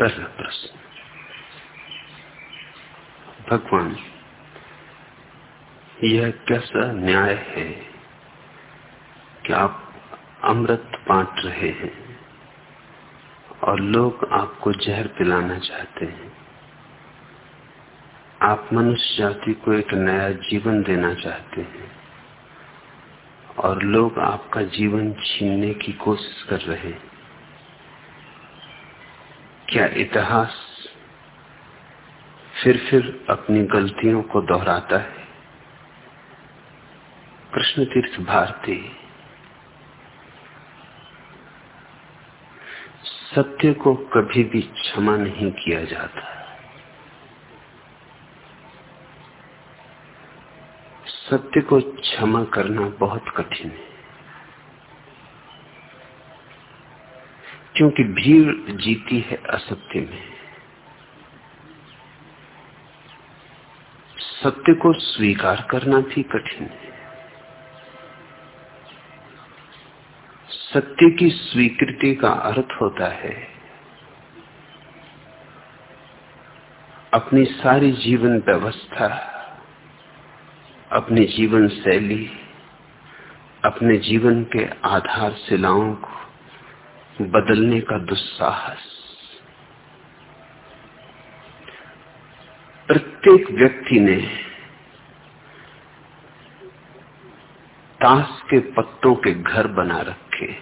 पहला प्रश्न भगवान, यह कैसा न्याय है कि आप अमृत बांट रहे हैं और लोग आपको जहर पिलाना चाहते हैं? आप मनुष्य जाति को एक नया जीवन देना चाहते हैं और लोग आपका जीवन छीनने की कोशिश कर रहे हैं। क्या इतिहास फिर फिर अपनी गलतियों को दोहराता है? कृष्ण तीर्थ भारती, सत्य को कभी भी क्षमा नहीं किया जाता। सत्य को क्षमा करना बहुत कठिन है। क्योंकि भीड़ जीती है असत्य में। सत्य को स्वीकार करना भी कठिन है। सत्य की स्वीकृति का अर्थ होता है अपनी सारी जीवन व्यवस्था, अपनी जीवन शैली, अपने जीवन के आधार शिलाओं को बदलने का दुस्साहस। प्रत्येक व्यक्ति ने ताश के पत्तों के घर बना रखे।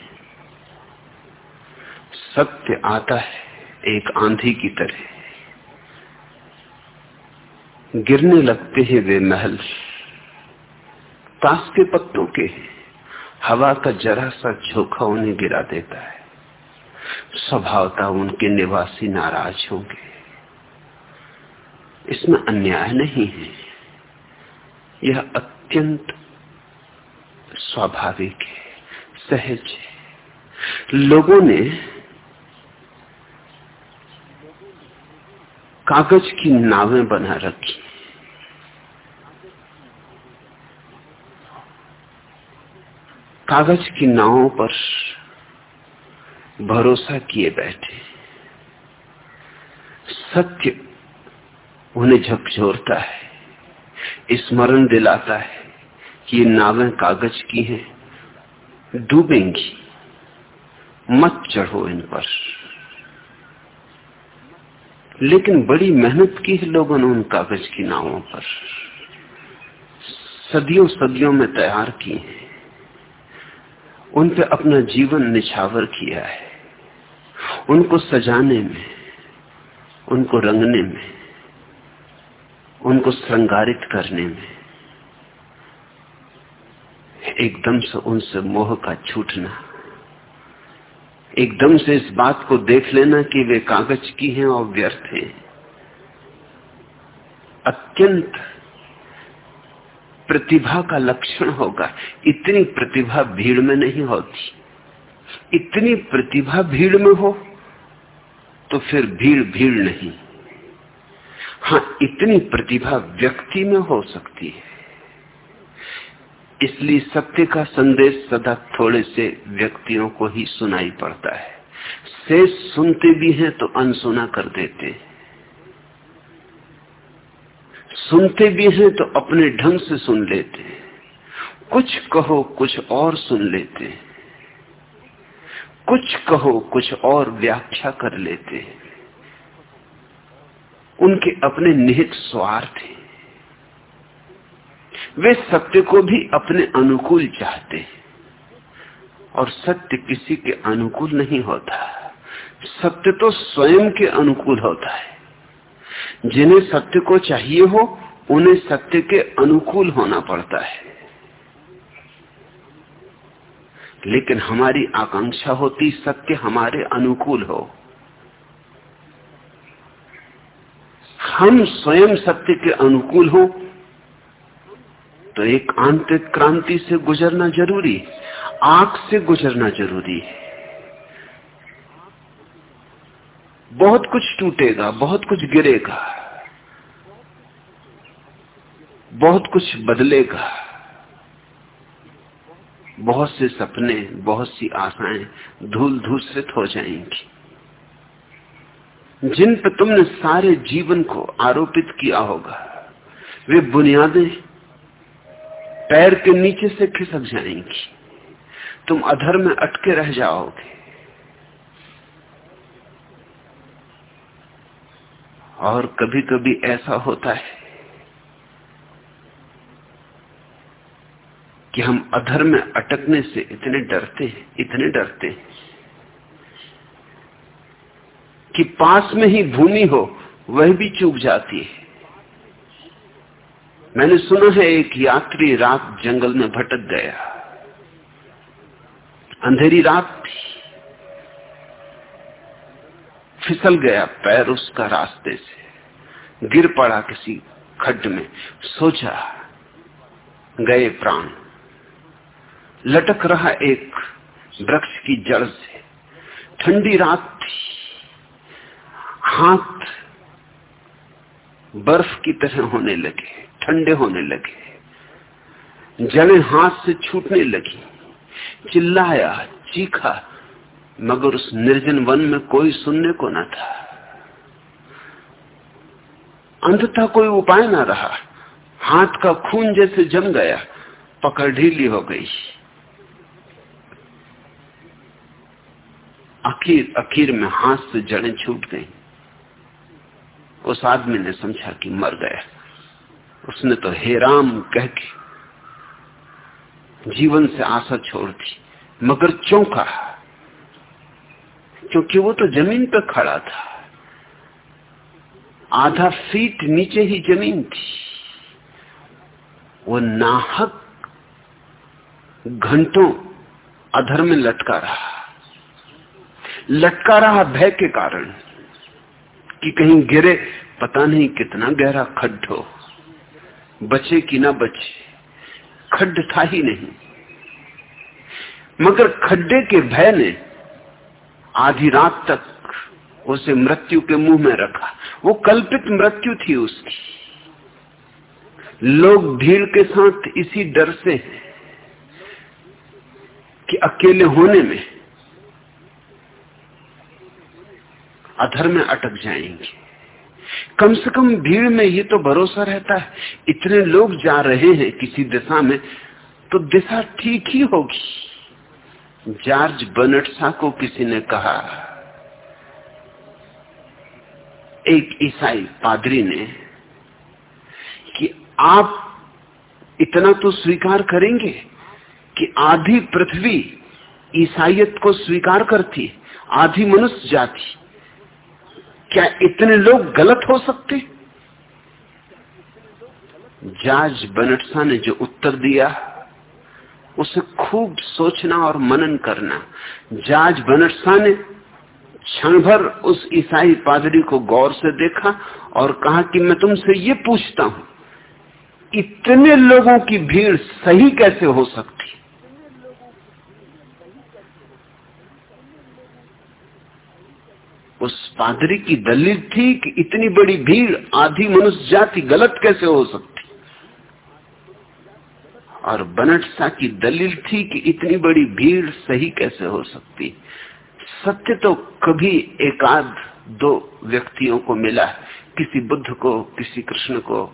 सत्य आता है एक आंधी की तरह। गिरने लगते हैं वे महल। ताश के पत्तों के हवा का जरा सा झोंका उन्हें गिरा देता है। स्वभावता उनके निवासी नाराज़ होंगे। इसमें अन्याय नहीं है। यह अत्यंत स्वाभाविक है, सहज है। लोगों ने कागज़ की नावें बना रखी। कागज़ की नावों पर भरोसा किए बैठे। सत्य उन्हें झकझोरता है, स्मरण दिलाता है कि ये नावें कागज़ की हैं, डूबेंगी। मत चढ़ो इन पर। लेकिन बड़ी मेहनत की है लोगों ने उन कागज़ की नावों पर। सदियों सदियों में तैयार की है। उन पे अपना जीवन निछावर किया है। उनको सजाने में, उनको रंगने में, उनको श्रृंगारित करने में, एकदम से उनसे मोह का छूटना, एकदम से इस बात को देख लेना कि वे कागज़ की हैं और व्यर्थ हैं। अत्यंत प्रतिभा का लक्षण होगा। इतनी प्रतिभा भीड़ में नहीं होती। इतनी प्रतिभा भीड़ में हो तो फिर भीड़ भीड़ नहीं। हाँ इतनी प्रतिभा व्यक्ति में हो सकती है। इसलिए सत्य का संदेश सदा थोड़े से व्यक्तियों को ही सुनाई पड़ता है। से सुनते भी हैं तो अनसुना कर देते सुनते भी हैं तो अपने ढंग से सुन लेते कुछ कहो, कुछ और सुन लेते कुछ कहो, कुछ और व्याख्या कर लेते उनके अपने निहित स्वार्थ हैं। वे सत्य को भी अपने अनुकूल चाहते हैं। और सत्य किसी के अनुकूल नहीं होता। सत्य तो स्वयं के अनुकूल होता है। जिन्हें सत्य को चाहिए हो, उन्हें सत्य के अनुकूल होना पड़ता है। लेकिन हमारी आकांक्षा होती सत्य हमारे अनुकूल हो। हम स्वयं सत्य के अनुकूल हो तो एक आंतरिक क्रांति से गुजरना ज़रूरी आँख से गुजरना ज़रूरी है। बहुत कुछ टूटेगा, बहुत कुछ गिरेगा, बहुत कुछ बदलेगा। बहुत से सपने, बहुत सी आशाएँ धूल धूसरित हो जाएँगी। जिन पर तुमने सारे जीवन को आरोपित किया होगा, वे बुनियादें पैर के नीचे से खिसक जाएँगी। तुम अधर में अटके रह जाओगे। और कभी कभी ऐसा होता है कि हम अधर में अटकने से इतने डरते हैं, इतने डरते हैं कि पास में ही भूमि हो, वह भी चूक जाती है। मैंने सुना है एक यात्री रात जंगल में भटक गया। अंधेरी रात थी। फिसल गया पैर उसका रास्ते से। गिर पड़ा किसी खड्ड में। सोचा, गए प्राण। लटक रहा एक वृक्ष की जड़ से। ठंडी रात थी। हाथ बर्फ़ की तरह होने लगे, ठंडे होने लगे। जड़ें हाथ से छूटने लगी। चिल्लाया, चीखा, मगर उस निर्जन वन में कोई सुनने को न था। अंततः कोई उपाय ना रहा। हाथ का खून जैसे जम गया, पकड़ ढीली हो गई। आखिर आखिर में हाथ से जड़ें छूट गई। उस आदमी ने समझा कि मर गया। उसने तो हे राम कह के जीवन से आशा छोड़ दी, मगर चौंका क्योंकि वो तो ज़मीन पर खड़ा था। आधा फीट नीचे ही ज़मीन थी। वो नाहक घंटों अधर में लटका रहा। लटका रहा भय के कारण कि कहीं गिरे, पता नहीं कितना गहरा खड्ड हो। बचे कि ना बचे, खड्ड था ही नहीं। मगर खड्डे के भय ने आधी रात तक उसे मृत्यु के मुँह में रखा। वो कल्पित मृत्यु थी उसकी। लोग भीड़ के साथ इसी डर से कि अकेले होने में अधर में अटक जाएँगे। कम से कम भीड़ में ये तो भरोसा रहता है। इतने लोग जा रहे हैं किसी दिशा में तो दिशा ठीक ही होगी। जॉर्ज बनटसा को किसी ने कहा। एक ईसाई पादरी ने कि आप इतना तो स्वीकार करेंगे कि आधी पृथ्वी ईसाइयत को स्वीकार करती, आधी मनुष्य जाति। क्या इतने लोग गलत हो सकते? जॉर्ज बनटसा ने जो उत्तर दिया, उसे खूब सोचना और मनन करना। जाज बनटसा ने क्षण भर उस ईसाई पादरी को गौर से देखा और कहा कि मैं तुमसे ये पूछता हूँ, इतने लोगों की भीड़ सही कैसे हो सकती? उस पादरी की दलील थी कि इतनी बड़ी भीड़ आधी मनुष्य जाति गलत कैसे हो सकती? और बनटसा की दलील थी कि इतनी बड़ी भीड़ सही कैसे हो सकती? सत्य तो कभी एकाध दो व्यक्तियों को मिला किसी बुद्ध को, किसी कृष्ण को,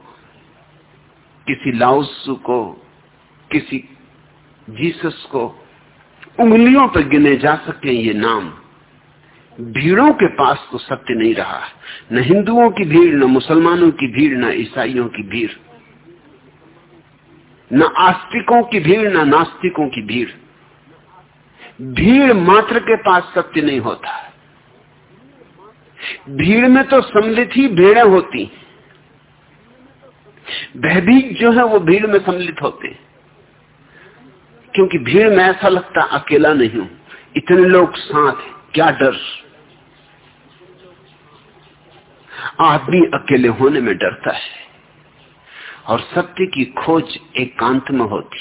किसी लाउसु को, किसी जीसस को। उंगलियों पर गिने जा सके ये नाम। भीड़ों के पास तो सत्य नहीं रहा। न हिंदुओं की भीड़, न मुसलमानों की भीड़, न ईसाइयों की भीड़। न आस्तिकों की भीड़, न नास्तिकों की भीड़। भीड़ मात्र के पास सत्य नहीं होता। भीड़ में तो सम्मिलित ही भीड़ें होती। भयभीत जो है, वो भीड़ में सम्मिलित होते। क्योंकि भीड़ में ऐसा लगता अकेला नहीं हूँ। इतने लोग साथ क्या डर। आदमी अकेले होने में डरता है और सत्य की खोज एकांत में होती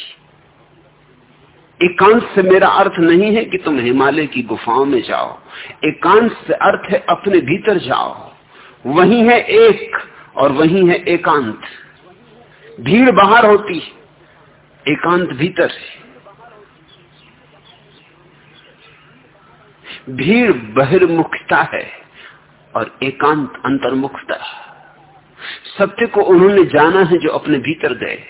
एकांत से मेरा अर्थ नहीं है कि तुम हिमालय की गुफाओं में जाओ। एकांत से अर्थ है अपने भीतर जाओ। वही है एक और वही है एकांत। भीड़ बाहर होती एकांत भीतर भीड़ बहिर्मुखता है। और एकांत अंतर्मुखता सत्य को उन्होंने जाना है जो अपने भीतर गए,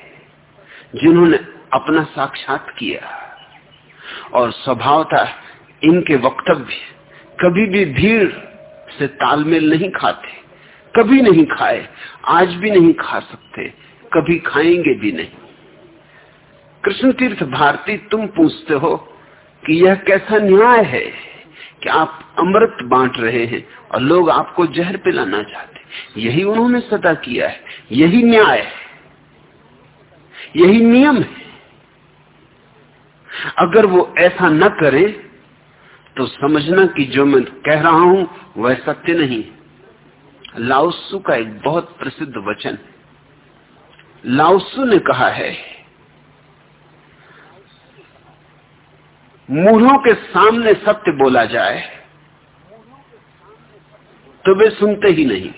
जिन्होंने अपना साक्षात किया। और स्वभाव था इनके वक्तव्य कभी भी भीड़ से तालमेल नहीं खाते, कभी नहीं खाए, आज भी नहीं खा सकते, कभी खाएँगे भी नहीं। कृष्ण तीर्थ भारती, तुम पूछते हो कि यह कैसा न्याय है? कि आप अमृत बांट रहे हैं और लोग आपको जहर पिलाना चाहते यही उन्होंने सदा किया है। यही न्याय है। यही नियम है। अगर वो ऐसा न करे तो समझना कि जो मैं कह रहा हूँ, वह सत्य नहीं लाउसु का एक बहुत प्रसिद्ध वचन। लाउसु ने कहा है मूढ़ों के सामने सत्य बोला जाए तो वे सुनते ही नहीं।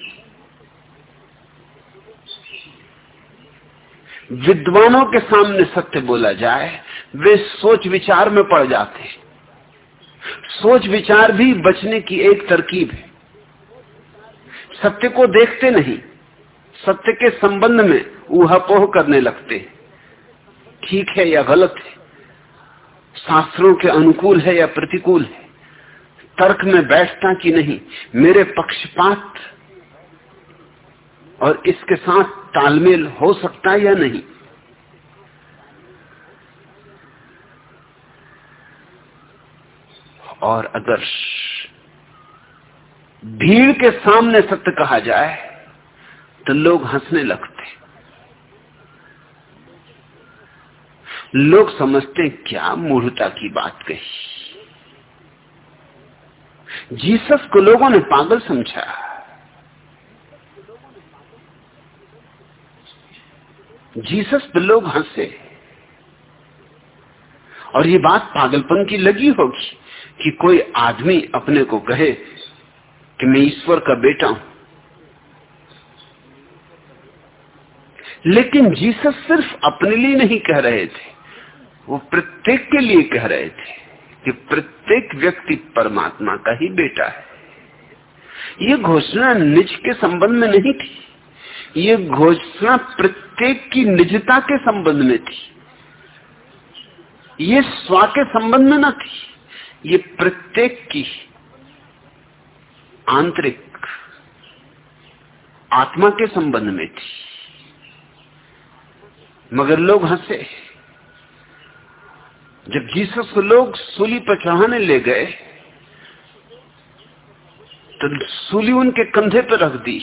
विद्वानों के सामने सत्य बोला जाए, वे सोच विचार में पड़ जाते। सोच विचार भी बचने की एक तरकीब है। सत्य को देखते नहीं, सत्य के संबंध में ऊहापोह करने लगते। ठीक है या गलत है? शास्त्रों के अनुकूल है या प्रतिकूल है? तर्क में बैठता कि नहीं? मेरे पक्षपात और इसके साथ तालमेल हो सकता है या नहीं? और अगर भीड़ के सामने सत्य कहा जाए तो लोग हंसने लगते लोग समझते क्या मूर्ता की बात कही। जीसस को लोगों ने पागल समझा। जीसस पे लोग हंसे। और ये बात पागलपन की लगी होगी कि कोई आदमी अपने को कहे कि मैं ईश्वर का बेटा हूँ। लेकिन जीसस सिर्फ़ अपने लिए नहीं कह रहे थे। वो प्रत्येक के लिए कह रहे थे कि प्रत्येक व्यक्ति परमात्मा का ही बेटा है। ये घोषणा निज के संबंध में नहीं थी। ये घोषणा प्रत्येक की निजता के संबंध में थी। ये स्वा के संबंध में न थी। ये प्रत्येक की आंतरिक आत्मा के संबंध में थी। मगर लोग हंसे। जब जीसस को लोग सूली पर चढ़ाने ले गए तो सूली उनके कंधे पर रख दी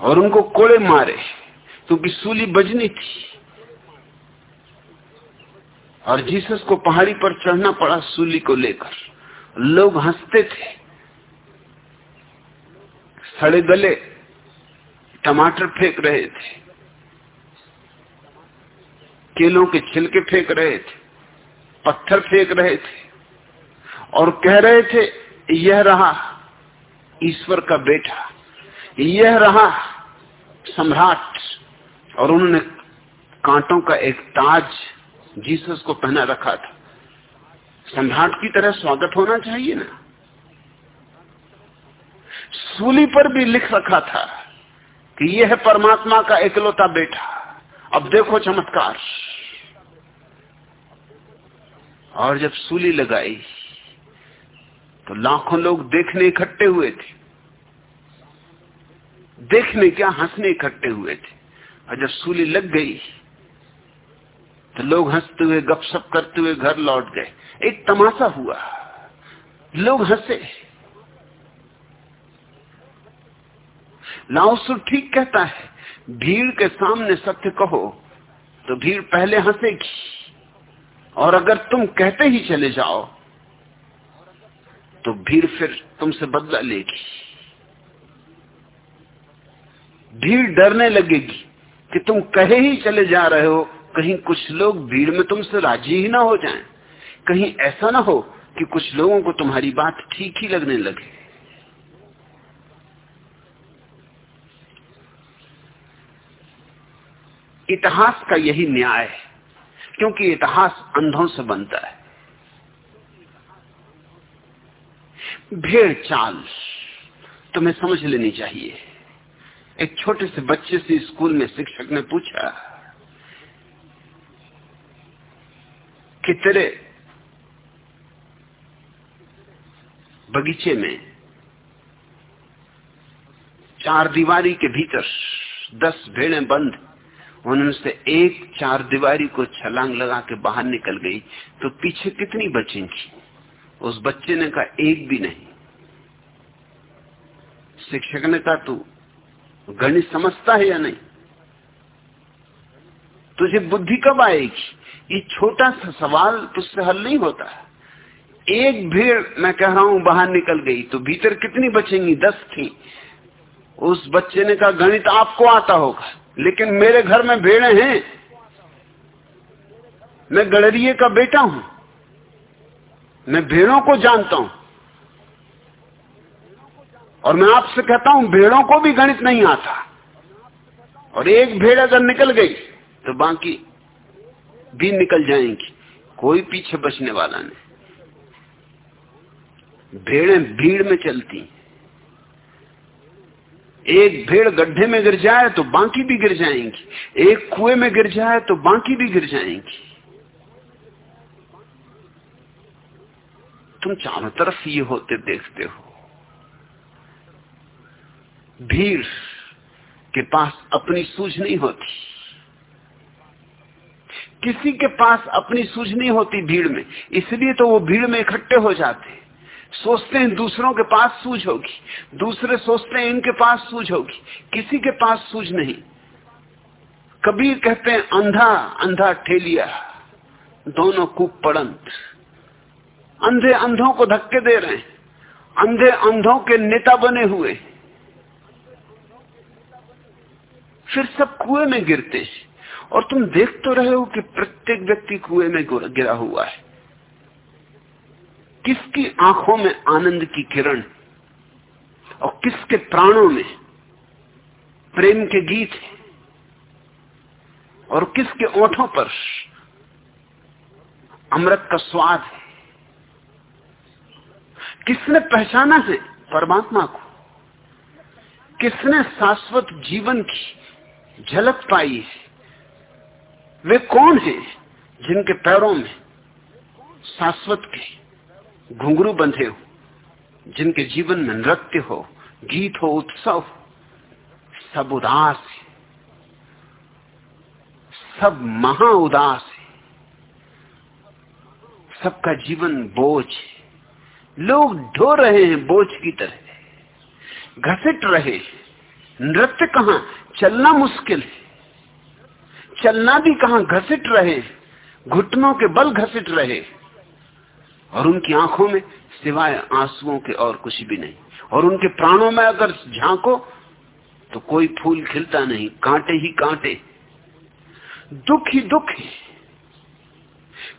और उनको कोड़े मारे, क्योंकि सूली बजनी थी। और जीसस को पहाड़ी पर चढ़ना पड़ा सूली को लेकर। लोग हँसते थे। सड़े गले टमाटर फेंक रहे थे। केलों के छिलके फेंक रहे थे, पत्थर फेंक रहे थे और कह रहे थे, यह रहा ईश्वर का बेटा, यह रहा सम्राट। और उन्होंने कांटों का एक ताज जीसस को पहना रखा था। सम्राट की तरह स्वागत होना चाहिए ना। सूली पर भी लिख रखा था कि यह है परमात्मा का एकलौता बेटा। अब देखो चमत्कार। और जब सूली लगाई तो लाखों लोग देखने इकट्ठे हुए थे। देखने क्या, हंसने इकट्ठे हुए थे। और जब सूली लग गई तो लोग हँसते हुए, गपशप करते हुए घर लौट गए। एक तमाशा हुआ। लोग हंसे। लाओसु ठीक कहता है, भीड़ के सामने सत्य कहो तो भीड़ पहले हंसेगी। और अगर तुम कहते ही चले जाओ तो भीड़ फिर तुमसे बदला लेगी। भीड़ डरने लगेगी कि तुम कहे ही चले जा रहे हो कहीं कुछ लोग भीड़ में तुमसे राज़ी ही ना हो जाएँ, कहीं ऐसा ना हो कि कुछ लोगों को तुम्हारी बात ठीक ही लगने लगे। इतिहास का यही न्याय है। क्योंकि इतिहास अंधों से बनता है। भेड़ चाल तुम्हें समझ लेनी चाहिए। एक छोटे से बच्चे से स्कूल में शिक्षक ने पूछा कि तेरे बगीचे में चार दीवारी के भीतर दस भेड़ें बंद से एक चार दीवारी को छलांग लगा के बाहर निकल गई तो पीछे कितनी बचेंगी उस बच्चे ने कहा, एक भी नहीं। शिक्षक ने कहा, तू गणित समझता है या नहीं? तुझे बुद्धि कब आएगी? ये छोटा सा सवाल तुझसे हल नहीं होता एक भीड़, मैं कह रहा हूँ, बाहर निकल गई तो भीतर कितनी बचेंगी? दस थी। उस बच्चे ने कहा, गणित आपको आता होगा, लेकिन मेरे घर में भेड़े हैं। मैं गड़रिए का बेटा हूँ। मैं भेड़ों को जानता हूँ। और मैं आपसे कहता हूँ, भेड़ों को भी गणित नहीं आता। और एक भेड़ अगर निकल गई तो बाकी भी निकल जाएँगी। कोई पीछे बचने वाला नहीं। भेड़ें भीड़ में चलती एक भेड़ गड्ढे में गिर जाए तो बाकी भी गिर जाएँगी। एक कुएँ में गिर जाए तो बाकी भी गिर जाएँगी। तुम चारों तरफ़ ये होते देखते हो। भीड़ के पास अपनी सूझ नहीं होती। किसी के पास अपनी सूझ नहीं होती भीड़ में। इसलिए तो वो भीड़ में इकट्ठे हो जाते। सोचते हैं दूसरों के पास सूझ होगी। दूसरे सोचते हैं इनके पास सूझ होगी। किसी के पास सूझ नहीं। कबीर कहते हैं, अंधा अंधा ठेलिया, दोनों कूप पड़ंत। अंधे अंधों को धक्के दे रहे हैं। अंधे अंधों के नेता बने हुए फिर सब कुएँ में गिरते हैं। और तुम देख तो रहे हो कि प्रत्येक व्यक्ति कुएँ में गिरा हुआ है। किसकी आँखों में आनंद की किरण और किसके प्राणों में प्रेम के गीत है? और किसके ओठों पर अमृत का स्वाद है? किसने पहचाना है परमात्मा को? किसने शाश्वत जीवन की झलक पाई है? वे कौन है जिनके पैरों में शाश्वत के घुंघरू बंधे हो, जिनके जीवन में नृत्य हो, गीत हो, उत्सव, सब उदास है। सब महा उदास है। सबका जीवन बोझ है। लोग ढो रहे हैं बोझ की तरह। घसीट रहे हैं। नृत्य कहा? चलना मुश्किल है। चलना भी कहा घसीट रहे घुटनों के बल घसीट रहे और उनकी आँखों में सिवाय आंसुओं के और कुछ भी नहीं। और उनके प्राणों में अगर झांको तो कोई फूल खिलता नहीं, कांटे ही कांटे। दुख ही दुख है।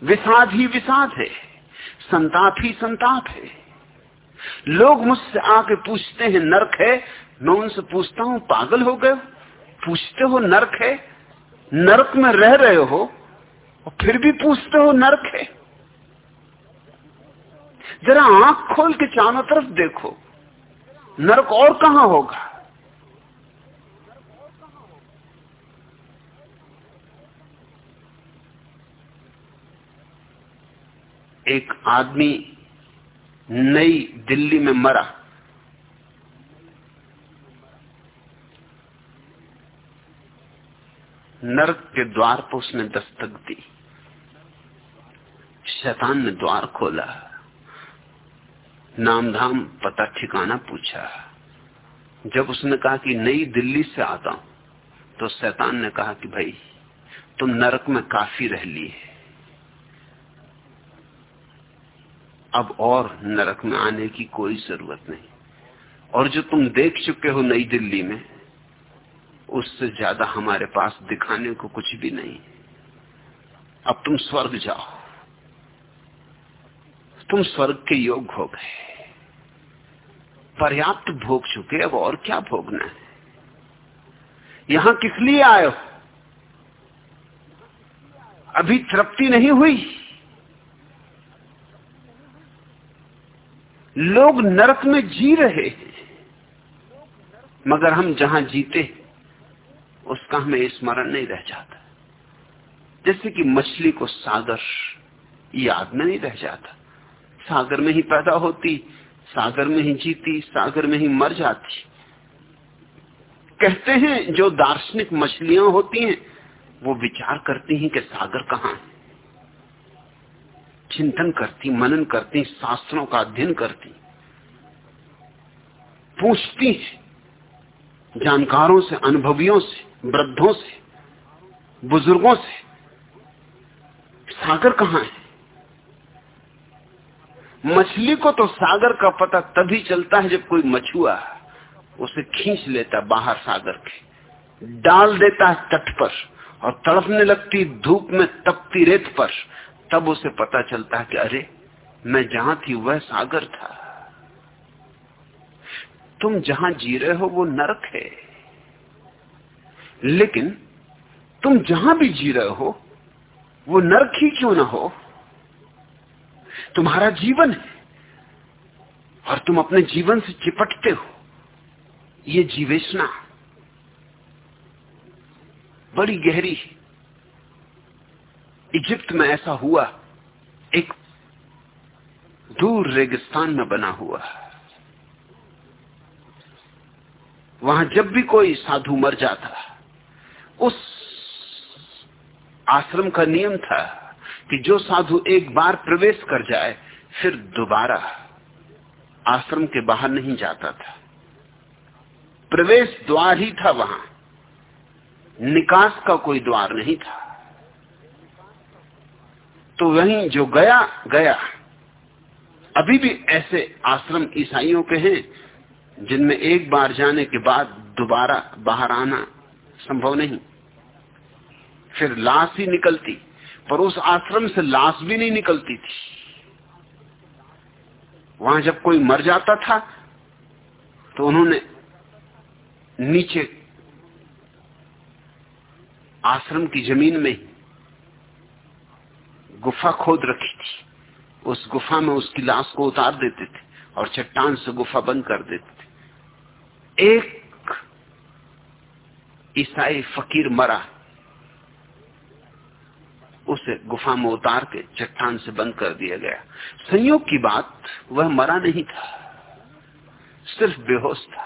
विषाद ही विषाद है। संताप ही संताप है। लोग मुझसे आके पूछते हैं, नरक है? मैं उनसे पूछता हूँ, पागल हो गए पूछते हो, नरक है? नरक में रह रहे हो? और फिर भी पूछते हो, नरक है? जरा आँख खोल के चारों तरफ़ देखो। नरक और कहाँ होगा? एक आदमी नई दिल्ली में मरा। नरक के द्वार पर उसने दस्तक दी। शैतान ने द्वार खोला। नाम धाम पता ठिकाना पूछा। जब उसने कहा कि नई दिल्ली से आता हूँ तो शैतान ने कहा कि भाई, तुम नरक में काफ़ी रह लिए अब और नरक में आने की कोई ज़रूरत नहीं। और जो तुम देख चुके हो नई दिल्ली में, उससे ज़्यादा हमारे पास दिखाने को कुछ भी नहीं। अब तुम स्वर्ग जाओ। तुम स्वर्ग के योग हो गए। पर्याप्त भोग चुके अब और क्या भोगना है? यहाँ किस लिए आए हो? अभी तृप्ति नहीं हुई। लोग नरक में जी रहे हैं, मगर हम जहाँ जीते उसका हमें स्मरण नहीं रह जाता। जैसे कि मछली को सागर याद में नहीं रह जाता। सागर में ही पैदा होती सागर में ही जीती, सागर में ही मर जाती। कहते हैं, जो दार्शनिक मछलियाँ होती हैं, वो विचार करती हैं कि सागर कहाँ है। चिंतन करती, मनन करती, शास्त्रों का अध्ययन करती। पूछती जानकारों से, अनुभवियों से, वृद्धों से, बुज़ुर्गों से, सागर कहाँ है? मछली को तो सागर का पता तभी चलता है जब कोई मछुआ उसे खींच लेता बाहर सागर के। डाल देता है तट पर और तड़पने लगती, धूप में तपती रेत पर। तब उसे पता चलता है कि अरे, मैं जहाँ थी वह सागर था। तुम जहाँ जी रहे हो वो नरक है। लेकिन तुम जहाँ भी जी रहे हो, वो नरक ही क्यों ना हो? तुम्हारा जीवन है। और तुम अपने जीवन से चिपटते हो। ये जीवेशना बड़ी गहरी इजिप्त में ऐसा हुआ। एक दूर रेगिस्तान में बना हुआ। वहाँ जब भी कोई साधु मर जाता, उस आश्रम का नियम था कि जो साधु एक बार प्रवेश कर जाए, फिर दोबारा आश्रम के बाहर नहीं जाता था। प्रवेश द्वार ही था वहाँ। निकास का कोई द्वार नहीं था। तो वहीं जो गया गया। अभी भी ऐसे आश्रम ईसाइयों के हैं, जिनमें एक बार जाने के बाद दोबारा बाहर आना संभव नहीं। फिर लाश ही निकलती। पर उस आश्रम से लाश भी नहीं निकलती थी। वहाँ जब कोई मर जाता था तो उन्होंने नीचे आश्रम की ज़मीन में गुफा खोद रखी थी। उस गुफा में उसकी लाश को उतार देते थे और चट्टान से गुफा बंद कर देते थे। एक ईसाई फकीर मरा। उसे गुफा में उतार के चट्टान से बंद कर दिया गया। संयोग की बात, वह मरा नहीं था, सिर्फ़ बेहोश था,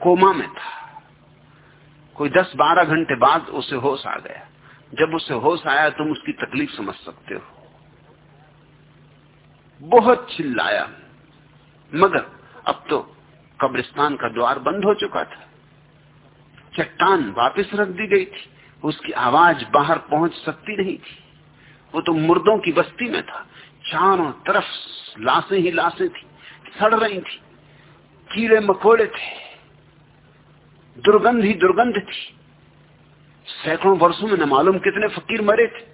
कोमा में था। कोई दस बारह घंटे बाद उसे होश आ गया। जब उसे होश आया, तुम उसकी तकलीफ़ समझ सकते हो। बहुत चिल्लाया, मगर अब तो कब्रिस्तान का द्वार बंद हो चुका था। चट्टान वापस रख दी गई थी। उसकी आवाज़ बाहर पहुँच सकती नहीं थी। वो तो मुर्दों की बस्ती में था। चारों तरफ़ लाशें ही लाशें थी। सड़ रही थी। कीड़े मकोड़े थे। दुर्गंध ही दुर्गंध थी। सैकड़ों वर्षों में न मालूम कितने फकीर मरे थे।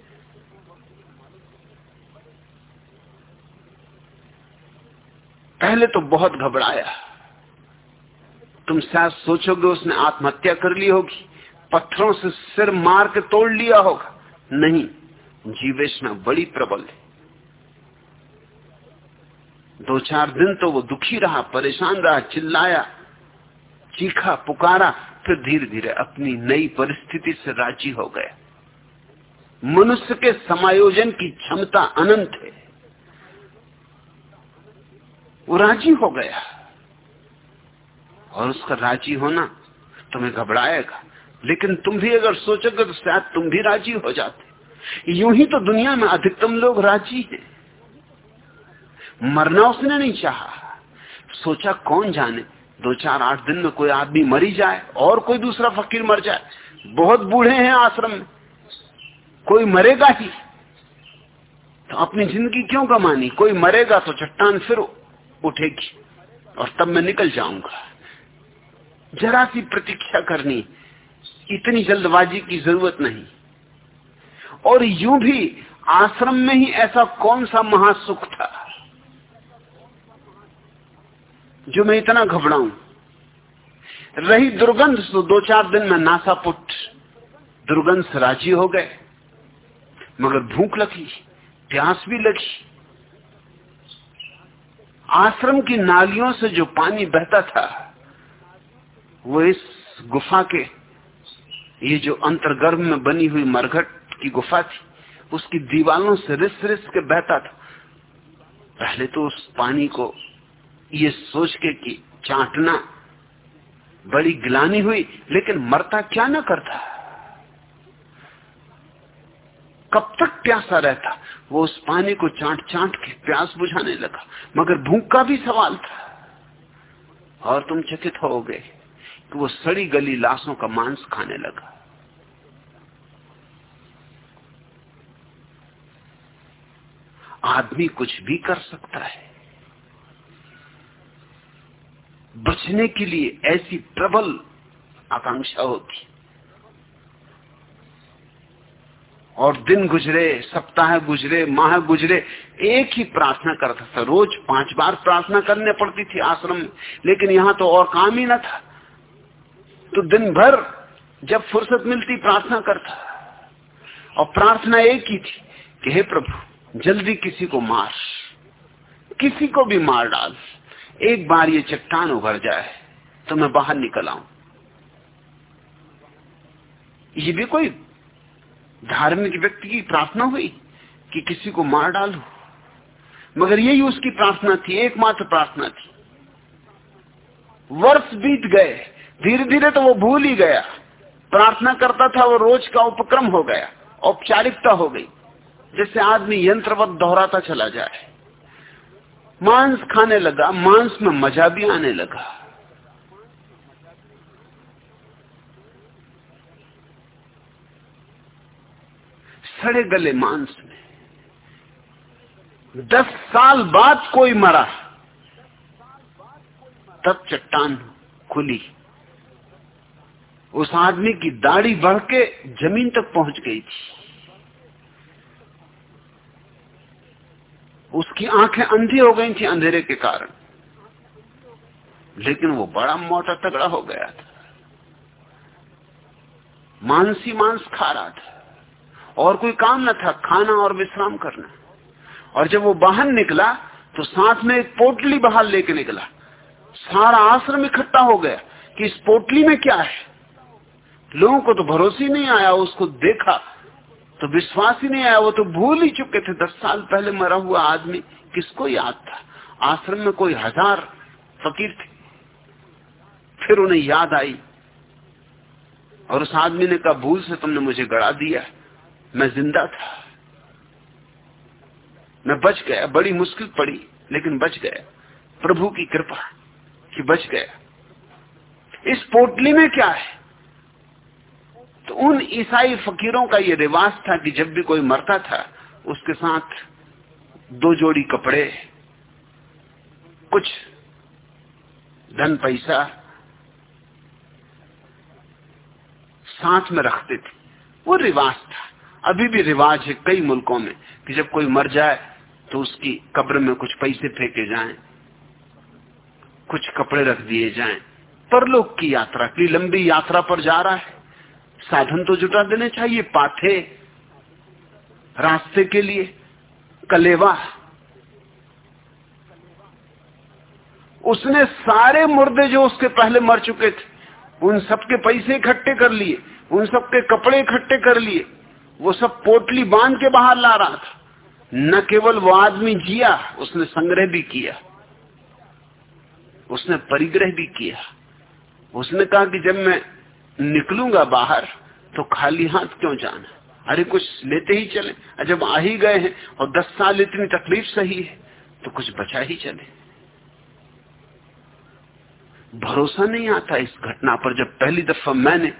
पहले तो बहुत घबराया। तुम शायद सोचोगे उसने आत्महत्या कर ली होगी। पत्थरों से सिर मार के तोड़ लिया होगा। नहीं, जीवेशना बड़ी प्रबल है। दो चार दिन तो वो दुखी रहा, परेशान रहा, चिल्लाया, चीखा, पुकारा, फिर धीरे धीरे अपनी नई परिस्थिति से राज़ी हो गया। मनुष्य के समायोजन की क्षमता अनंत है। वो राज़ी हो गया। और उसका राज़ी होना तुम्हें घबराएगा। लेकिन तुम भी अगर सोचोगे तो शायद तुम भी राज़ी हो जाते। यूँ ही तो दुनिया में अधिकतम लोग राज़ी हैं। मरना उसने नहीं चाहा। सोचा कौन जाने? दो चार आठ दिन में कोई आदमी मरी जाए और कोई दूसरा फकीर मर जाए। बहुत बूढ़े हैं आश्रम में। कोई मरेगा ही। तो अपनी ज़िंदगी क्यों कमानी कोई मरेगा तो चट्टान फिर उठेगी और तब मैं निकल जाऊँगा। जरा सी प्रतीक्षा करनी। इतनी जल्दबाजी की ज़रूरत नहीं। और यूँ भी आश्रम में ही ऐसा कौन सा महासुख था जो मैं इतना घबराऊं? रही दुर्गंध तो दो चार दिन में नासापुट दुर्गंध से राज़ी हो गए। मगर भूख लगी, प्यास भी लगी। आश्रम की नालियों से जो पानी बहता था, वो इस गुफा के ये जो अंतर्गर्भ में बनी हुई मरघट की गुफा थी, उसकी दीवालों से रिस रिस के बहता था। पहले तो उस पानी को ये सोच के कि चाटना बड़ी गिलानी हुई, लेकिन मरता क्या ना करता? कब तक प्यासा रहता? वो उस पानी को चाट चाट के प्यास बुझाने लगा, मगर भूख का भी सवाल था। और तुम चकित हो गए। कि वो सड़ी गली लाशों का मांस खाने लगा। आदमी कुछ भी कर सकता है। बचने के लिए ऐसी प्रबल आकांक्षा होती और दिन गुजरे, सप्ताह गुजरे, माह गुजरे, एक ही प्रार्थना करता था। रोज पाँच बार प्रार्थना करने पड़ती थी आश्रम में, लेकिन यहाँ तो और काम ही ना था। तो दिन भर जब फुर्सत मिलती, प्रार्थना करता। और प्रार्थना एक ही थी कि हे प्रभु, जल्दी किसी को मार, किसी को भी मार डाल। एक बार ये चट्टान उभर जाए तो मैं बाहर निकल आऊँ। ये भी कोई धार्मिक व्यक्ति की प्रार्थना हुई कि किसी को मार डालो? मगर यही उसकी प्रार्थना थी, एकमात्र प्रार्थना थी। वर्ष बीत गए धीरे धीरे तो वो भूल ही गया। प्रार्थना करता था, वो रोज का उपक्रम हो गया, औपचारिकता हो गई जैसे आदमी यंत्रवत दोहराता चला जाए। मांस खाने लगा, मांस में मज़ा भी आने लगा। सड़े गले मांस में। दस साल बाद कोई मरा, तब चट्टान खुली। उस आदमी की दाढ़ी बढ़ के ज़मीन तक पहुँच गई थी। उसकी आँखें अंधी हो गई थी अंधेरे के कारण। लेकिन वो बड़ा मोटा तगड़ा हो गया था। मांसी मांस खा रहा था। और कोई काम न था, खाना और विश्राम करना। और जब वो बाहर निकला तो साथ में एक पोटली बाहर लेके निकला। सारा आश्रम इकट्ठा हो गया कि इस पोटली में क्या है? लोगों को तो भरोसे नहीं आया, उसको देखा तो विश्वास ही नहीं आया, वो तो भूल ही चुके थे। दस साल पहले मरा हुआ आदमी, किसको याद था? आश्रम में कोई हज़ार फकीर थे। फिर उन्हें याद आई, और उस आदमी ने कहा, भूल से तुमने मुझे गड़ा दिया मैं ज़िंदा था। मैं बच गया, बड़ी मुश्किल पड़ी, लेकिन बच गया। प्रभु की कृपा कि बच गया। इस पोटली में क्या है? तो उन ईसाई फकीरों का यह रिवाज था कि जब भी कोई मरता था उसके साथ दो जोड़ी कपड़े कुछ धन पैसा साथ में रखते थे। वो रिवाज था। अभी भी रिवाज है कई मुल्कों में कि जब कोई मर जाए तो उसकी कब्र में कुछ पैसे फेंके जाएँ, कुछ कपड़े रख दिए जाएँ। परलोक की यात्रा की लंबी यात्रा पर जा रहा है। साधन तो जुटा देने चाहिए, पाथे, रास्ते के लिए, कलेवा। उसने सारे मुर्दे जो उसके पहले मर चुके थे, उन सबके पैसे इकट्ठे कर लिए, उन सबके कपड़े इकट्ठे कर लिए, वो सब पोटली बाँध के बाहर ला रहा था। न केवल वो आदमी जिया, उसने संग्रह भी किया, उसने परिग्रह भी किया। उसने कहा कि जब मैं निकलूँगा बाहर तो खाली हाथ क्यों जाना? अरे कुछ लेते ही चले। जब आ ही गए हैं और दस साल इतनी तकलीफ़ सही है तो कुछ बचा ही चले। भरोसा नहीं आता इस घटना पर, जब पहली दफ़ा मैंने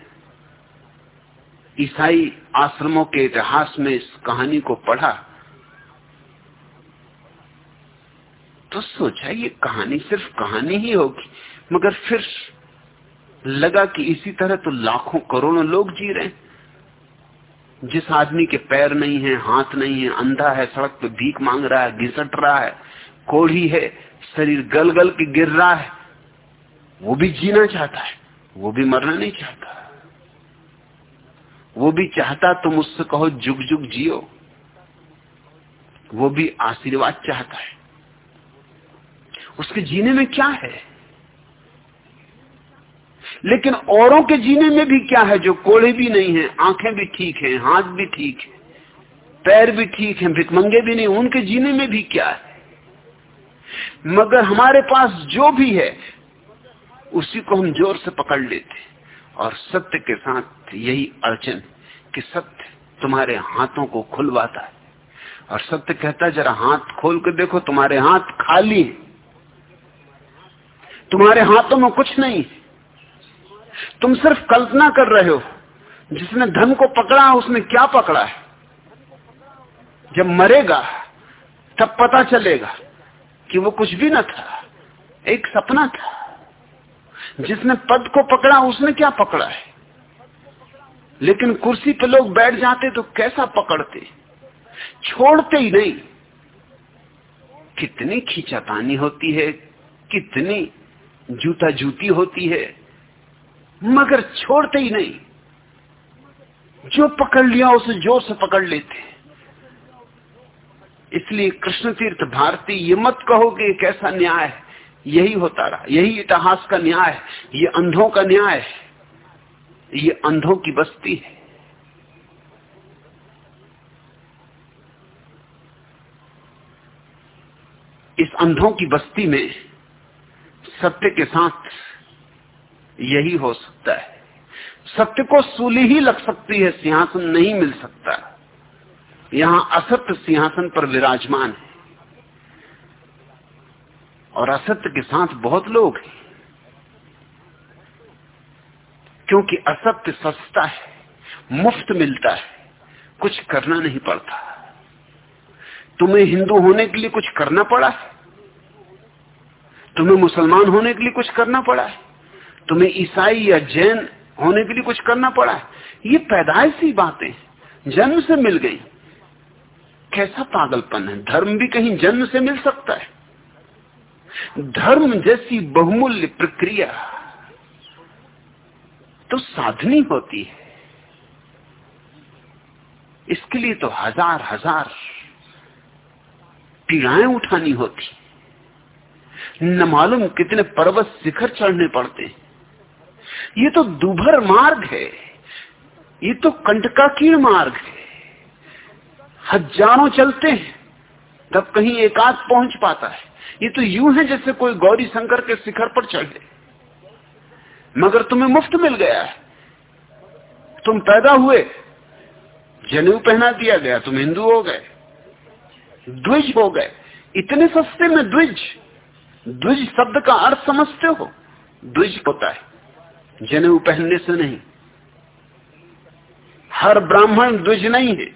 ईसाई आश्रमों के इतिहास में इस कहानी को पढ़ा तो सोचा ये कहानी सिर्फ़ कहानी ही होगी, मगर फिर लगा कि इसी तरह तो लाखों करोड़ों लोग जी रहे जिस आदमी के पैर नहीं है, हाथ नहीं है, अंधा है, सड़क पे भीख मांग रहा है, घिसट रहा है, कोढ़ी है, शरीर गल गल के गिर रहा है, वो भी जीना चाहता है, वो भी मरना नहीं चाहता। वो भी चाहता तुम उससे कहो, जुग जुग जियो। वो भी आशीर्वाद चाहता है। उसके जीने में क्या है? लेकिन औरों के जीने में भी क्या है जो कोड़े भी नहीं है, आँखें भी ठीक है, हाथ भी ठीक है, पैर भी ठीक है भिकमंगे भी नहीं, उनके जीने में भी क्या है? मगर हमारे पास जो भी है, उसी को हम ज़ोर से पकड़ लेते और सत्य के साथ यही अड़चन कि सत्य तुम्हारे हाथों को खुलवाता है। और सत्य कहता है, जरा हाथ खोल कर देखो, तुम्हारे हाथ खाली है। तुम्हारे हाथों में कुछ नहीं तुम सिर्फ़ कल्पना कर रहे हो, जिसने धन को पकड़ा, उसने क्या पकड़ा है? जब मरेगा, तब पता चलेगा कि वो कुछ भी न था, एक सपना था। जिसने पद को पकड़ा, उसने क्या पकड़ा है? लेकिन कुर्सी पे लोग बैठ जाते तो कैसा पकड़ते? छोड़ते ही नहीं। कितनी खींचातानी होती है, कितनी जूता जूती होती है मगर छोड़ते ही नहीं। जो पकड़ लिया उसे ज़ोर से पकड़ लेते इसलिए कृष्ण तीर्थ भारती, ये मत कहो कि कैसा न्याय है। यही होता रहा। यही इतिहास का न्याय है। ये अंधों का न्याय है। ये अंधों की बस्ती है। इस अंधों की बस्ती में सत्य के साथ यही हो सकता है। सत्य को सूली ही लग सकती है, सिंहासन नहीं मिल सकता। यहाँ असत्य सिंहासन पर विराजमान है। और असत्य के साथ बहुत लोग हैं। क्योंकि असत्य सस्ता है, मुफ़्त मिलता है, कुछ करना नहीं पड़ता। तुम्हें हिंदू होने के लिए कुछ करना पड़ा? है तुम्हें मुसलमान होने के लिए कुछ करना पड़ा? है तुम्हें ईसाई या जैन होने के लिए कुछ करना पड़ा है। ये पैदाइशी बातें जन्म से मिल गई। कैसा पागलपन है? धर्म भी कहीं जन्म से मिल सकता है। धर्म जैसी बहुमूल्य प्रक्रिया तो साधनी होती है। इसके लिए तो हज़ार हज़ार पीड़ाएँ उठानी होती। न मालूम कितने पर्वत शिखर चढ़ने पड़ते। ये तो दुभर मार्ग है। ये तो कंटकाकीर्ण मार्ग है। हज़ारों चलते हैं, तब कहीं एकाध पहुँच पाता है। ये तो यूँ है जैसे कोई गौरी शंकर के शिखर पर चढ़े। मगर तुम्हें मुफ़्त मिल गया है। तुम पैदा हुए, जनेऊ पहना दिया गया, तुम हिंदू हो गए, द्विज हो गए। इतने सस्ते में द्विज द्विज शब्द का अर्थ समझते हो। द्विज होता है। जनेऊ पहनने से नहीं। हर ब्राह्मण द्विज नहीं है।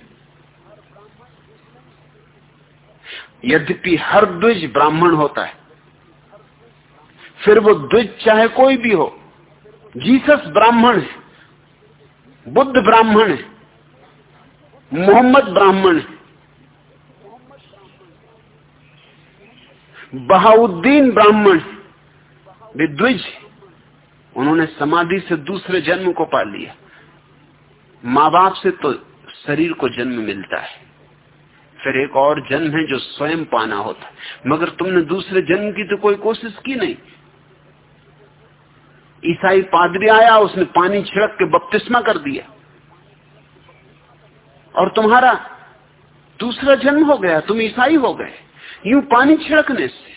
यद्यपि हर द्विज ब्राह्मण होता है, फिर वो द्विज चाहे कोई भी हो, जीसस ब्राह्मण है, बुद्ध ब्राह्मण है, मोहम्मद ब्राह्मण है। बहाउद्दीन ब्राह्मण वे द्विज उन्होंने समाधि से दूसरे जन्म को पा लिया। माँ बाप से तो शरीर को जन्म मिलता है। फिर एक और जन्म है जो स्वयं पाना होता है। मगर तुमने दूसरे जन्म की तो कोई कोशिश की नहीं। ईसाई पादरी आया, उसने पानी छिड़क के बपतिस्मा कर दिया। और तुम्हारा दूसरा जन्म हो गया, तुम ईसाई हो गए। यूँ पानी छिड़कने से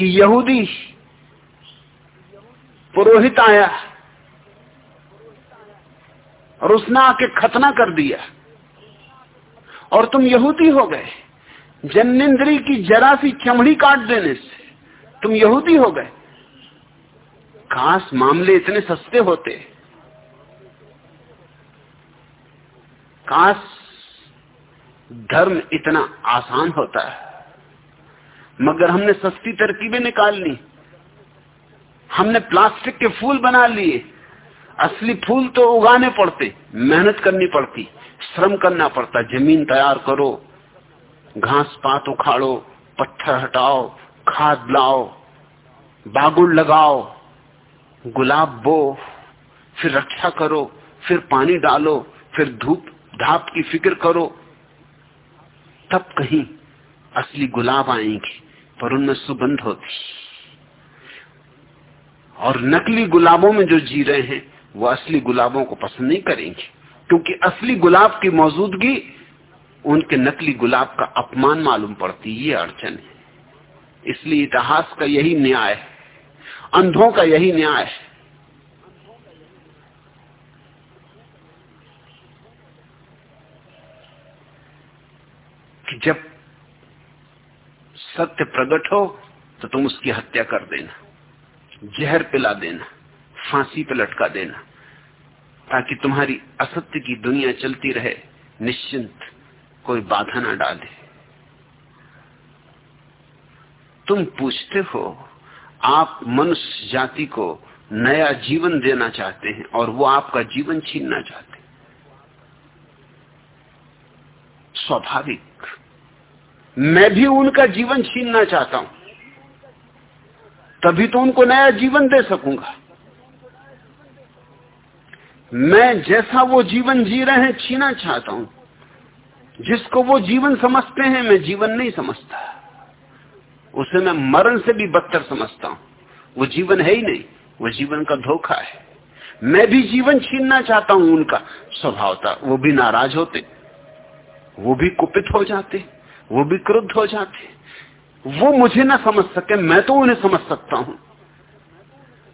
कि यहूदी पुरोहित आया और उसने आके खतना कर दिया और तुम यहूदी हो गए। जन्नेन्द्री की जरा सी चमड़ी काट देने से तुम यहूदी हो गए। खास मामले इतने सस्ते होते। काश धर्म इतना आसान होता है। मगर हमने सस्ती तरकीबें निकाल ली। हमने प्लास्टिक के फूल बना लिए। असली फूल तो उगाने पड़ते, मेहनत करनी पड़ती, श्रम करना पड़ता। ज़मीन तैयार करो, घास पात उखाड़ो, पत्थर हटाओ, खाद लाओ बागुड़ लगाओ, गुलाब बो, फिर रक्षा करो, फिर पानी डालो, फिर धूप, धाप की फ़िक्र करो। तब कहीं असली गुलाब आएँगे। पर उनमें सुगंध होती। और नकली गुलाबों में जो जी रहे हैं, वो असली गुलाबों को पसंद नहीं करेंगे। क्योंकि असली गुलाब की मौजूदगी, उनके नकली गुलाब का अपमान मालूम पड़ती, ये अड़चन है। इसलिए इतिहास का यही न्याय है। अंधों का यही न्याय है। कि जब सत्य प्रकट हो तो तुम उसकी हत्या कर देना। जहर पिला देना, फांसी पे लटका देना, ताकि तुम्हारी असत्य की दुनिया चलती रहे, निश्चिंत, कोई बाधा ना डाले। तुम पूछते हो, आप मनुष्य जाति को नया जीवन देना चाहते हैं, और वो आपका जीवन छीनना चाहते स्वाभाविक। मैं भी उनका जीवन छीनना चाहता हूँ। तभी तो उनको नया जीवन दे सकूँगा। मैं जैसा वो जीवन जी रहे हैं, छीना चाहता हूँ। जिसको वो जीवन समझते हैं, मैं जीवन नहीं समझता। उसे मैं मरण से भी बदतर समझता हूँ। वो जीवन है ही नहीं, वो जीवन का धोखा है। मैं भी जीवन छीनना चाहता हूँ उनका स्वभावता वो भी नाराज़ होते, वो भी कुपित हो जाते। वो भी क्रुद्ध हो जाते वो मुझे ना समझ सके, मैं तो उन्हें समझ सकता हूँ।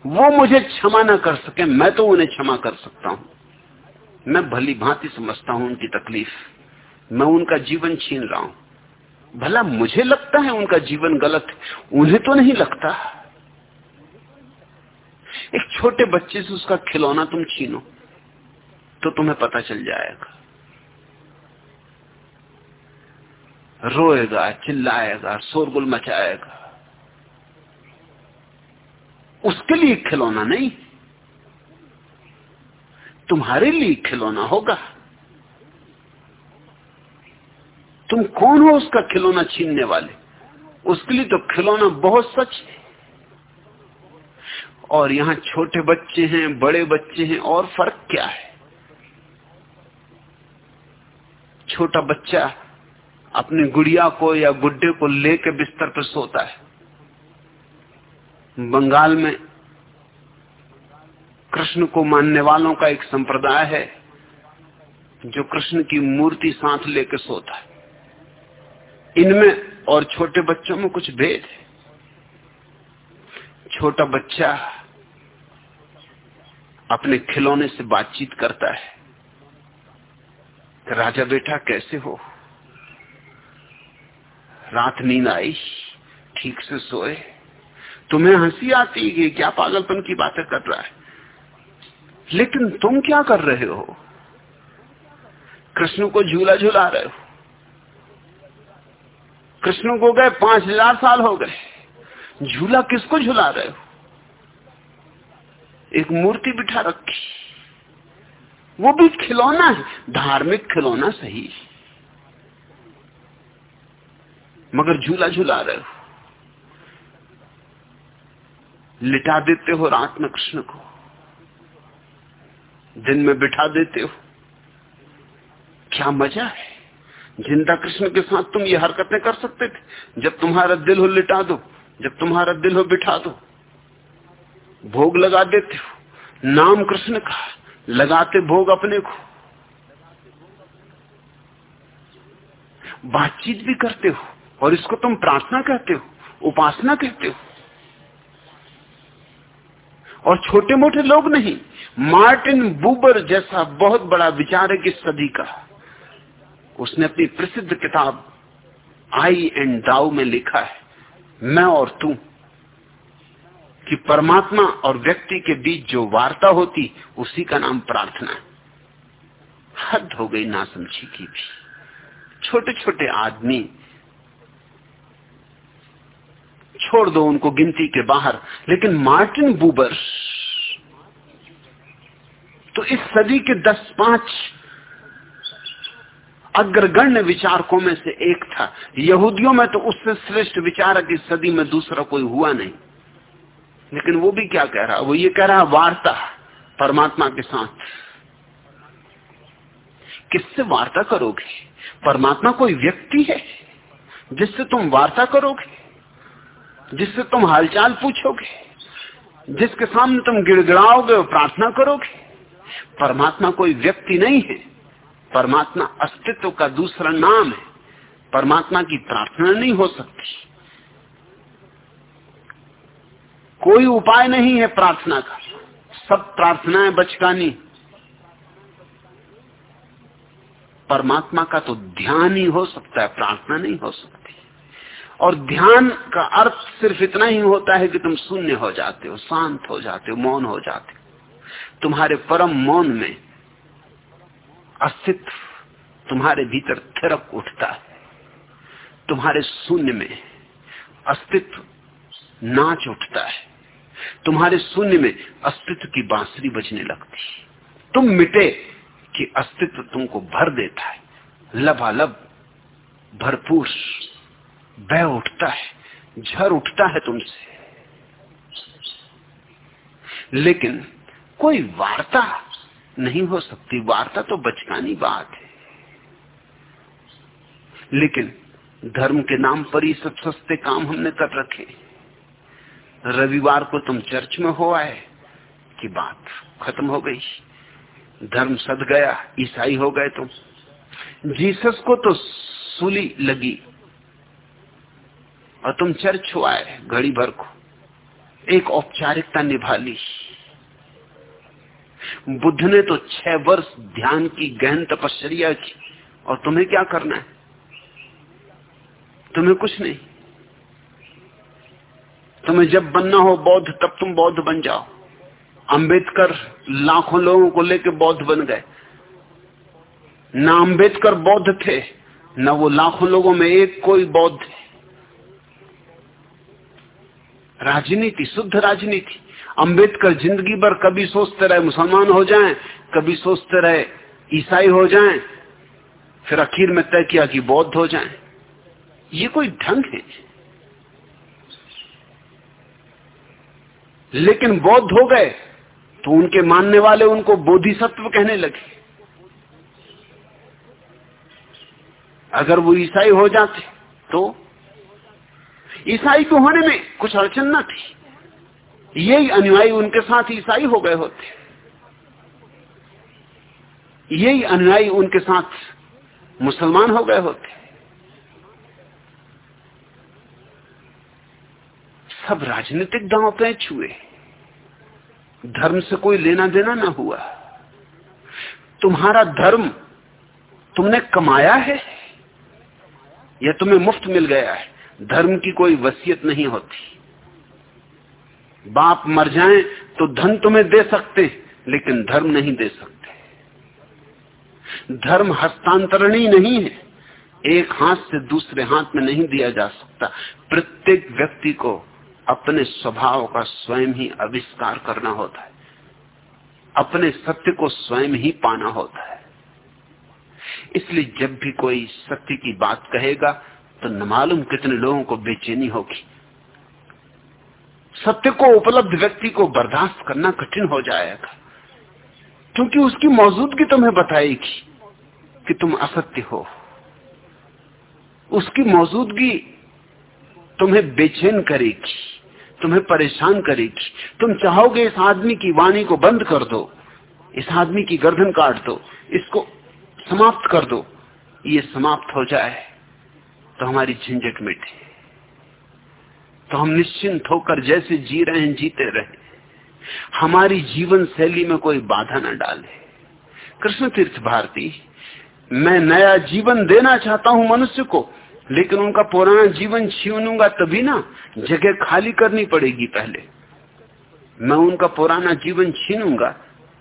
वो मुझे क्षमा ना कर सके, मैं तो उन्हें क्षमा कर सकता हूँ। मैं भली भांति समझता हूँ उनकी तकलीफ़। मैं उनका जीवन छीन रहा हूँ। भला मुझे लगता है उनका जीवन गलत उन्हें तो नहीं लगता। एक छोटे बच्चे से उसका खिलौना तुम छीनो तो तुम्हें पता चल जाएगा। रोएगा चिल्लाएगा शोरगुल मचाएगा उसके लिए खिलौना नहीं तुम्हारे लिए खिलौना होगा तुम कौन हो उसका खिलौना छीनने वाले उसके लिए तो खिलौना बहुत सच है और यहाँ छोटे बच्चे हैं बड़े बच्चे हैं और फ़र्क क्या है छोटा बच्चा अपनी गुड़िया को या गुड्डे को लेके बिस्तर पर सोता है। बंगाल में कृष्ण को मानने वालों का एक संप्रदाय है, जो कृष्ण की मूर्ति साथ लेके सोता है। इनमें और छोटे बच्चों में कुछ भेद है। छोटा बच्चा अपने खिलौने से बातचीत करता है, राजा बेटा, कैसे हो? रात नींद आई, ठीक से सोए। तुम्हें हँसी आती है क्या पागलपन की बातें कर रहा है। लेकिन तुम क्या कर रहे हो? कृष्ण को झूला झूला रहे हो। कृष्ण को गए, पाँच हज़ार साल हो गए। झूला किसको झूला रहे हो? एक मूर्ति बिठा रखी। वो भी खिलौना है। धार्मिक खिलौना सही। मगर झूला झूला रहे हो। लिटा देते हो रात में कृष्ण को। दिन में बिठा देते हो। क्या मज़ा है? ज़िंदा कृष्ण के साथ तुम ये हरकतें कर सकते थे। जब तुम्हारा दिल हो लिटा दो, जब तुम्हारा दिल हो बिठा दो। भोग लगा देते हो। नाम कृष्ण का, लगाते भोग अपने को। बातचीत भी करते हो। और इसको तुम प्रार्थना कहते हो, उपासना कहते हो। और छोटे मोटे लोग नहीं, मार्टिन बूबर जैसा बहुत बड़ा विचारक इस सदी का। उसने अपनी प्रसिद्ध किताब, आई एंड दाऊ में लिखा है, मैं और तू, कि परमात्मा और व्यक्ति के बीच जो वार्ता होती, उसी का नाम प्रार्थना है। हद हो गई ना समझी की भी। छोटे छोटे आदमी छोड़ दो उनको गिनती के बाहर। लेकिन मार्टिन बूबर तो इस सदी के दस पाँच अग्रगण्य विचारकों में से एक था। यहूदियों में तो उससे श्रेष्ठ विचारक इस सदी में दूसरा कोई हुआ नहीं। लेकिन वो भी क्या कह रहा? वो ये कह रहा, वार्ता, परमात्मा के साथ। किससे वार्ता करोगे? परमात्मा कोई व्यक्ति है जिससे तुम वार्ता करोगे? जिससे तुम हालचाल पूछोगे, जिसके सामने तुम गिड़गिड़ाओगे और प्रार्थना करोगे। परमात्मा कोई व्यक्ति नहीं है। परमात्मा अस्तित्व का दूसरा नाम है। परमात्मा की प्रार्थना नहीं हो सकती। कोई उपाय नहीं है प्रार्थना का। सब प्रार्थनाएँ बचकानी। परमात्मा का तो ध्यान ही हो सकता है, प्रार्थना नहीं हो सकती। और ध्यान का अर्थ सिर्फ़ इतना ही होता है कि तुम शून्य हो जाते हो, शांत हो जाते हो, मौन हो जाते हो। तुम्हारे परम मौन में अस्तित्व तुम्हारे भीतर थिरक उठता है। तुम्हारे शून्य में अस्तित्व नाच उठता है। तुम्हारे शून्य में अस्तित्व की बांसुरी बजने लगती तुम मिटे कि अस्तित्व तुमको भर देता है। लबालब, भरपूर बह उठता है, झर उठता है तुमसे। लेकिन कोई वार्ता नहीं हो सकती। वार्ता तो बचकानी बात है। लेकिन धर्म के नाम पर ही सब सस्ते काम हमने कर रखे रविवार को तुम चर्च में हो आए कि बात खत्म हो गई। धर्म सद गया, ईसाई हो गए तुम। जीसस को तो सूली लगी और तुम चर्च आए, घड़ी भर को। एक औपचारिकता निभा ली। बुद्ध ने तो छह वर्ष ध्यान की गहन तपस्या की, और तुम्हें क्या करना है? तुम्हें कुछ नहीं। तुम्हें जब बनना हो बौद्ध, तब तुम बौद्ध बन जाओ। अंबेडकर लाखों लोगों को लेकर बौद्ध बन गए। ना अंबेडकर बौद्ध थे, न वो लाखों लोगों में एक कोई बौद्ध है। राजनीति शुद्ध राजनीति। अंबेडकर ज़िंदगी भर कभी सोचते रहे मुसलमान हो जाएँ, कभी सोचते रहे ईसाई हो जाएँ, फिर आखिर में तय किया कि बौद्ध हो जाएँ। ये कोई ढंग है? लेकिन बौद्ध हो गए तो उनके मानने वाले उनको बोधिसत्व कहने लगे। अगर वो ईसाई हो जाते तो ईसाई को होने में कुछ अड़चन न थी। यही अनुयायी उनके साथ ईसाई हो गए होते। यही अनुयायी उनके साथ मुसलमान हो गए होते। सब राजनीतिक दांव पैच हुए धर्म से कोई लेना देना ना हुआ। तुम्हारा धर्म तुमने कमाया है या तुम्हें मुफ़्त मिल गया है? धर्म की कोई वसीयत नहीं होती। बाप मर जाए तो धन तुम्हें दे सकते लेकिन धर्म नहीं दे सकते। धर्म हस्तांतरणी नहीं है। एक हाथ से दूसरे हाथ में नहीं दिया जा सकता। प्रत्येक व्यक्ति को अपने स्वभाव का स्वयं ही आविष्कार करना होता है। अपने सत्य को स्वयं ही पाना होता है। इसलिए जब भी कोई सत्य की बात कहेगा तो न मालूम कितने लोगों को बेचैनी होगी। सत्य को उपलब्ध व्यक्ति को बर्दाश्त करना कठिन हो जाएगा। क्योंकि उसकी मौजूदगी तुम्हें बताएगी कि तुम असत्य हो। उसकी मौजूदगी तुम्हें बेचैन करेगी, तुम्हें परेशान करेगी। तुम चाहोगे इस आदमी की वाणी को बंद कर दो, इस आदमी की गर्दन काट दो, इसको समाप्त कर दो, ये समाप्त हो जाए। तो हमारी झंझट मिटे तो हम निश्चिंत होकर जैसे जी रहे हैं, जीते रहे हमारी जीवन शैली में कोई बाधा न डाले। कृष्ण तीर्थ भारती, मैं नया जीवन देना चाहता हूँ मनुष्य को, लेकिन उनका पुराना जीवन छीनूँगा तभी ना जगह खाली करनी पड़ेगी पहले। मैं उनका पुराना जीवन छीनूँगा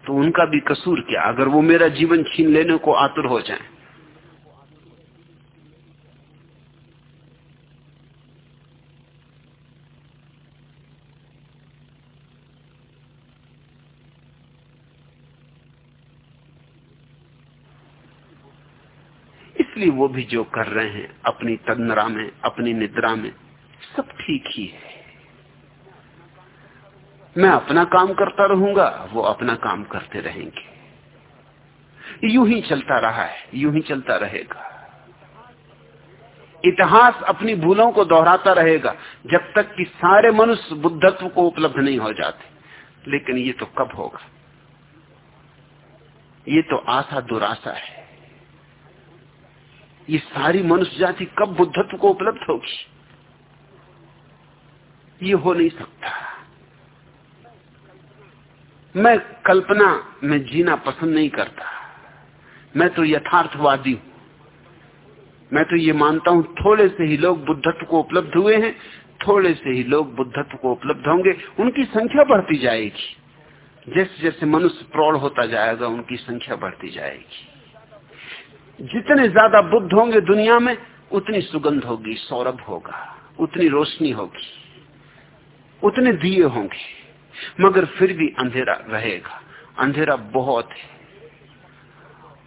तो उनका भी कसूर क्या? अगर वो मेरा जीवन छीन लेने को आतुर हो जाए। इसलिए वो भी जो कर रहे हैं, अपनी तंद्रा में, अपनी निद्रा में, सब ठीक ही है। मैं अपना काम करता रहूँगा, वो अपना काम करते रहेंगे। यूँ ही चलता रहा है, यूँ ही चलता रहेगा। इतिहास अपनी भूलों को दोहराता रहेगा, जब तक कि सारे मनुष्य बुद्धत्व को उपलब्ध नहीं हो जाते। लेकिन ये तो कब होगा? ये तो आशा दुराशा है। ये सारी मनुष्य जाति कब बुद्धत्व को उपलब्ध होगी? ये हो नहीं सकता। मैं कल्पना, में जीना पसंद नहीं करता। मैं तो यथार्थवादी हूँ। मैं तो ये मानता हूँ, थोड़े से ही लोग बुद्धत्व को उपलब्ध हुए हैं, थोड़े से ही लोग बुद्धत्व को उपलब्ध होंगे। उनकी संख्या बढ़ती जाएगी। जैसे जैसे मनुष्य प्रौढ़ होता जाएगा, उनकी संख्या बढ़ती जाएगी। जितने ज़्यादा बुद्ध होंगे दुनिया में, उतनी सुगंध होगी, सौरभ होगा, उतनी रोशनी होगी, उतने दिए होंगे। मगर फिर भी अंधेरा रहेगा। अंधेरा बहुत है।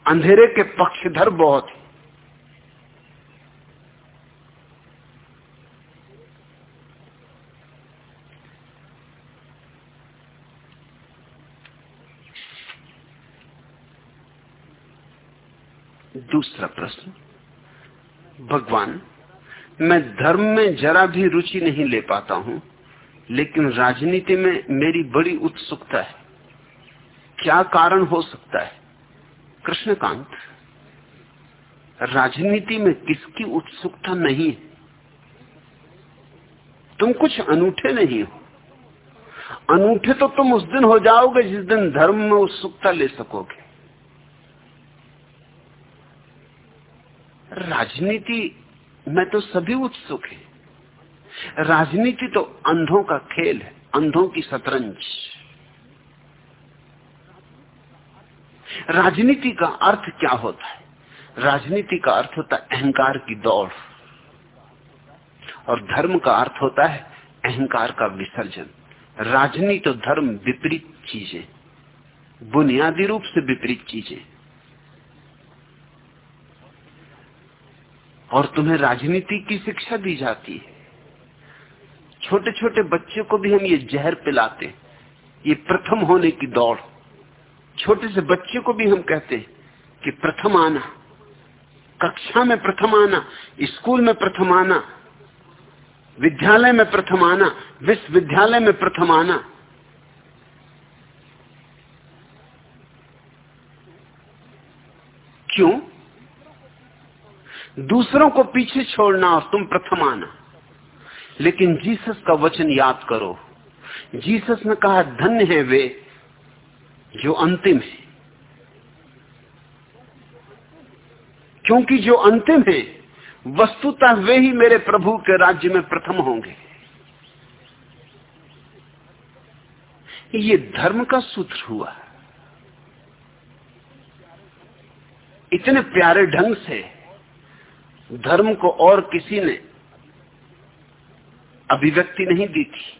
अंधेरे के पक्षधर बहुत है। दूसरा प्रश्न, भगवान, मैं धर्म में जरा भी रुचि नहीं ले पाता हूँ, लेकिन राजनीति में मेरी बड़ी उत्सुकता है। क्या कारण हो सकता है? कृष्णकांत, राजनीति में किसकी उत्सुकता नहीं है? तुम कुछ अनूठे नहीं हो। अनूठे तो तुम उस दिन हो जाओगे जिस दिन धर्म में उत्सुकता ले सकोगे। राजनीति में तो सभी उत्सुक हैं। राजनीति तो अंधों का खेल है, अंधों की शतरंज। राजनीति का अर्थ क्या होता है? राजनीति का अर्थ होता है अहंकार की दौड़। और धर्म का अर्थ होता है अहंकार का विसर्जन। राजनीति और धर्म विपरीत चीज़ें, बुनियादी रूप से विपरीत चीज़ें। और तुम्हें राजनीति की शिक्षा दी जाती है। छोटे छोटे बच्चे को भी हम ये जहर पिलाते ये प्रथम होने की दौड़। छोटे से बच्चे को भी हम कहते हैं कि प्रथम आना। कक्षा में प्रथम आना, स्कूल में प्रथम आना, विद्यालय में प्रथम आना, विश्वविद्यालय में प्रथम आना। क्यों? दूसरों को पीछे छोड़ना और तुम प्रथम आना। लेकिन जीसस का वचन याद करो। जीसस ने कहा, धन्य है वे जो अंतिम है। क्योंकि जो अंतिम है, वस्तुतः वे ही मेरे प्रभु के राज्य में प्रथम होंगे। ये धर्म का सूत्र हुआ। इतने प्यारे ढंग से धर्म को और किसी ने अभिव्यक्ति नहीं दी थी।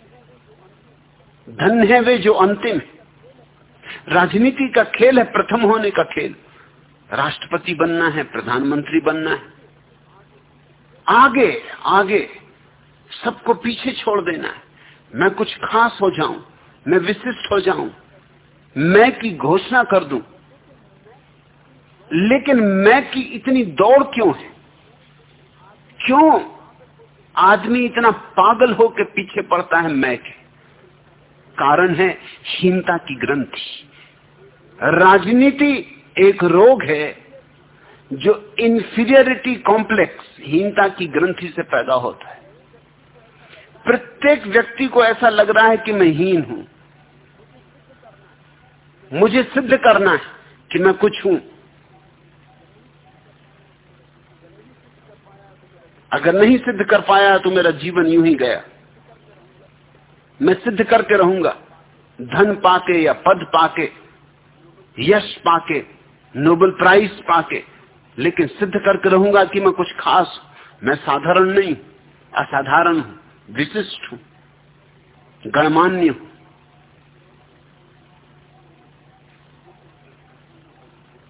धन्य है वे जो अंतिम है। राजनीति का खेल है प्रथम होने का खेल। राष्ट्रपति बनना है, प्रधानमंत्री बनना है। आगे आगे सबको पीछे छोड़ देना है। मैं कुछ खास हो जाऊँ, मैं विशिष्ट हो जाऊँ, मैं की घोषणा कर दूँ। लेकिन मैं की इतनी दौड़ क्यों है? क्यों? आदमी इतना पागल हो के पीछे पड़ता है मैं के कारण है हीनता की ग्रंथि। राजनीति एक रोग है जो इंफीरियरिटी कॉम्प्लेक्स हीनता की ग्रंथि से पैदा होता है। प्रत्येक व्यक्ति को ऐसा लग रहा है कि मैं हीन हूँ। मुझे सिद्ध करना है कि मैं कुछ हूँ। अगर नहीं सिद्ध कर पाया तो मेरा जीवन यूँ ही गया। मैं सिद्ध करके रहूँगा। धन पाके या पद पाके, यश पाके, नोबल प्राइज पाके, लेकिन सिद्ध करके रहूँगा कि मैं कुछ खास मैं साधारण नहीं असाधारण हूँ, विशिष्ट हूँ, गणमान्य हूँ।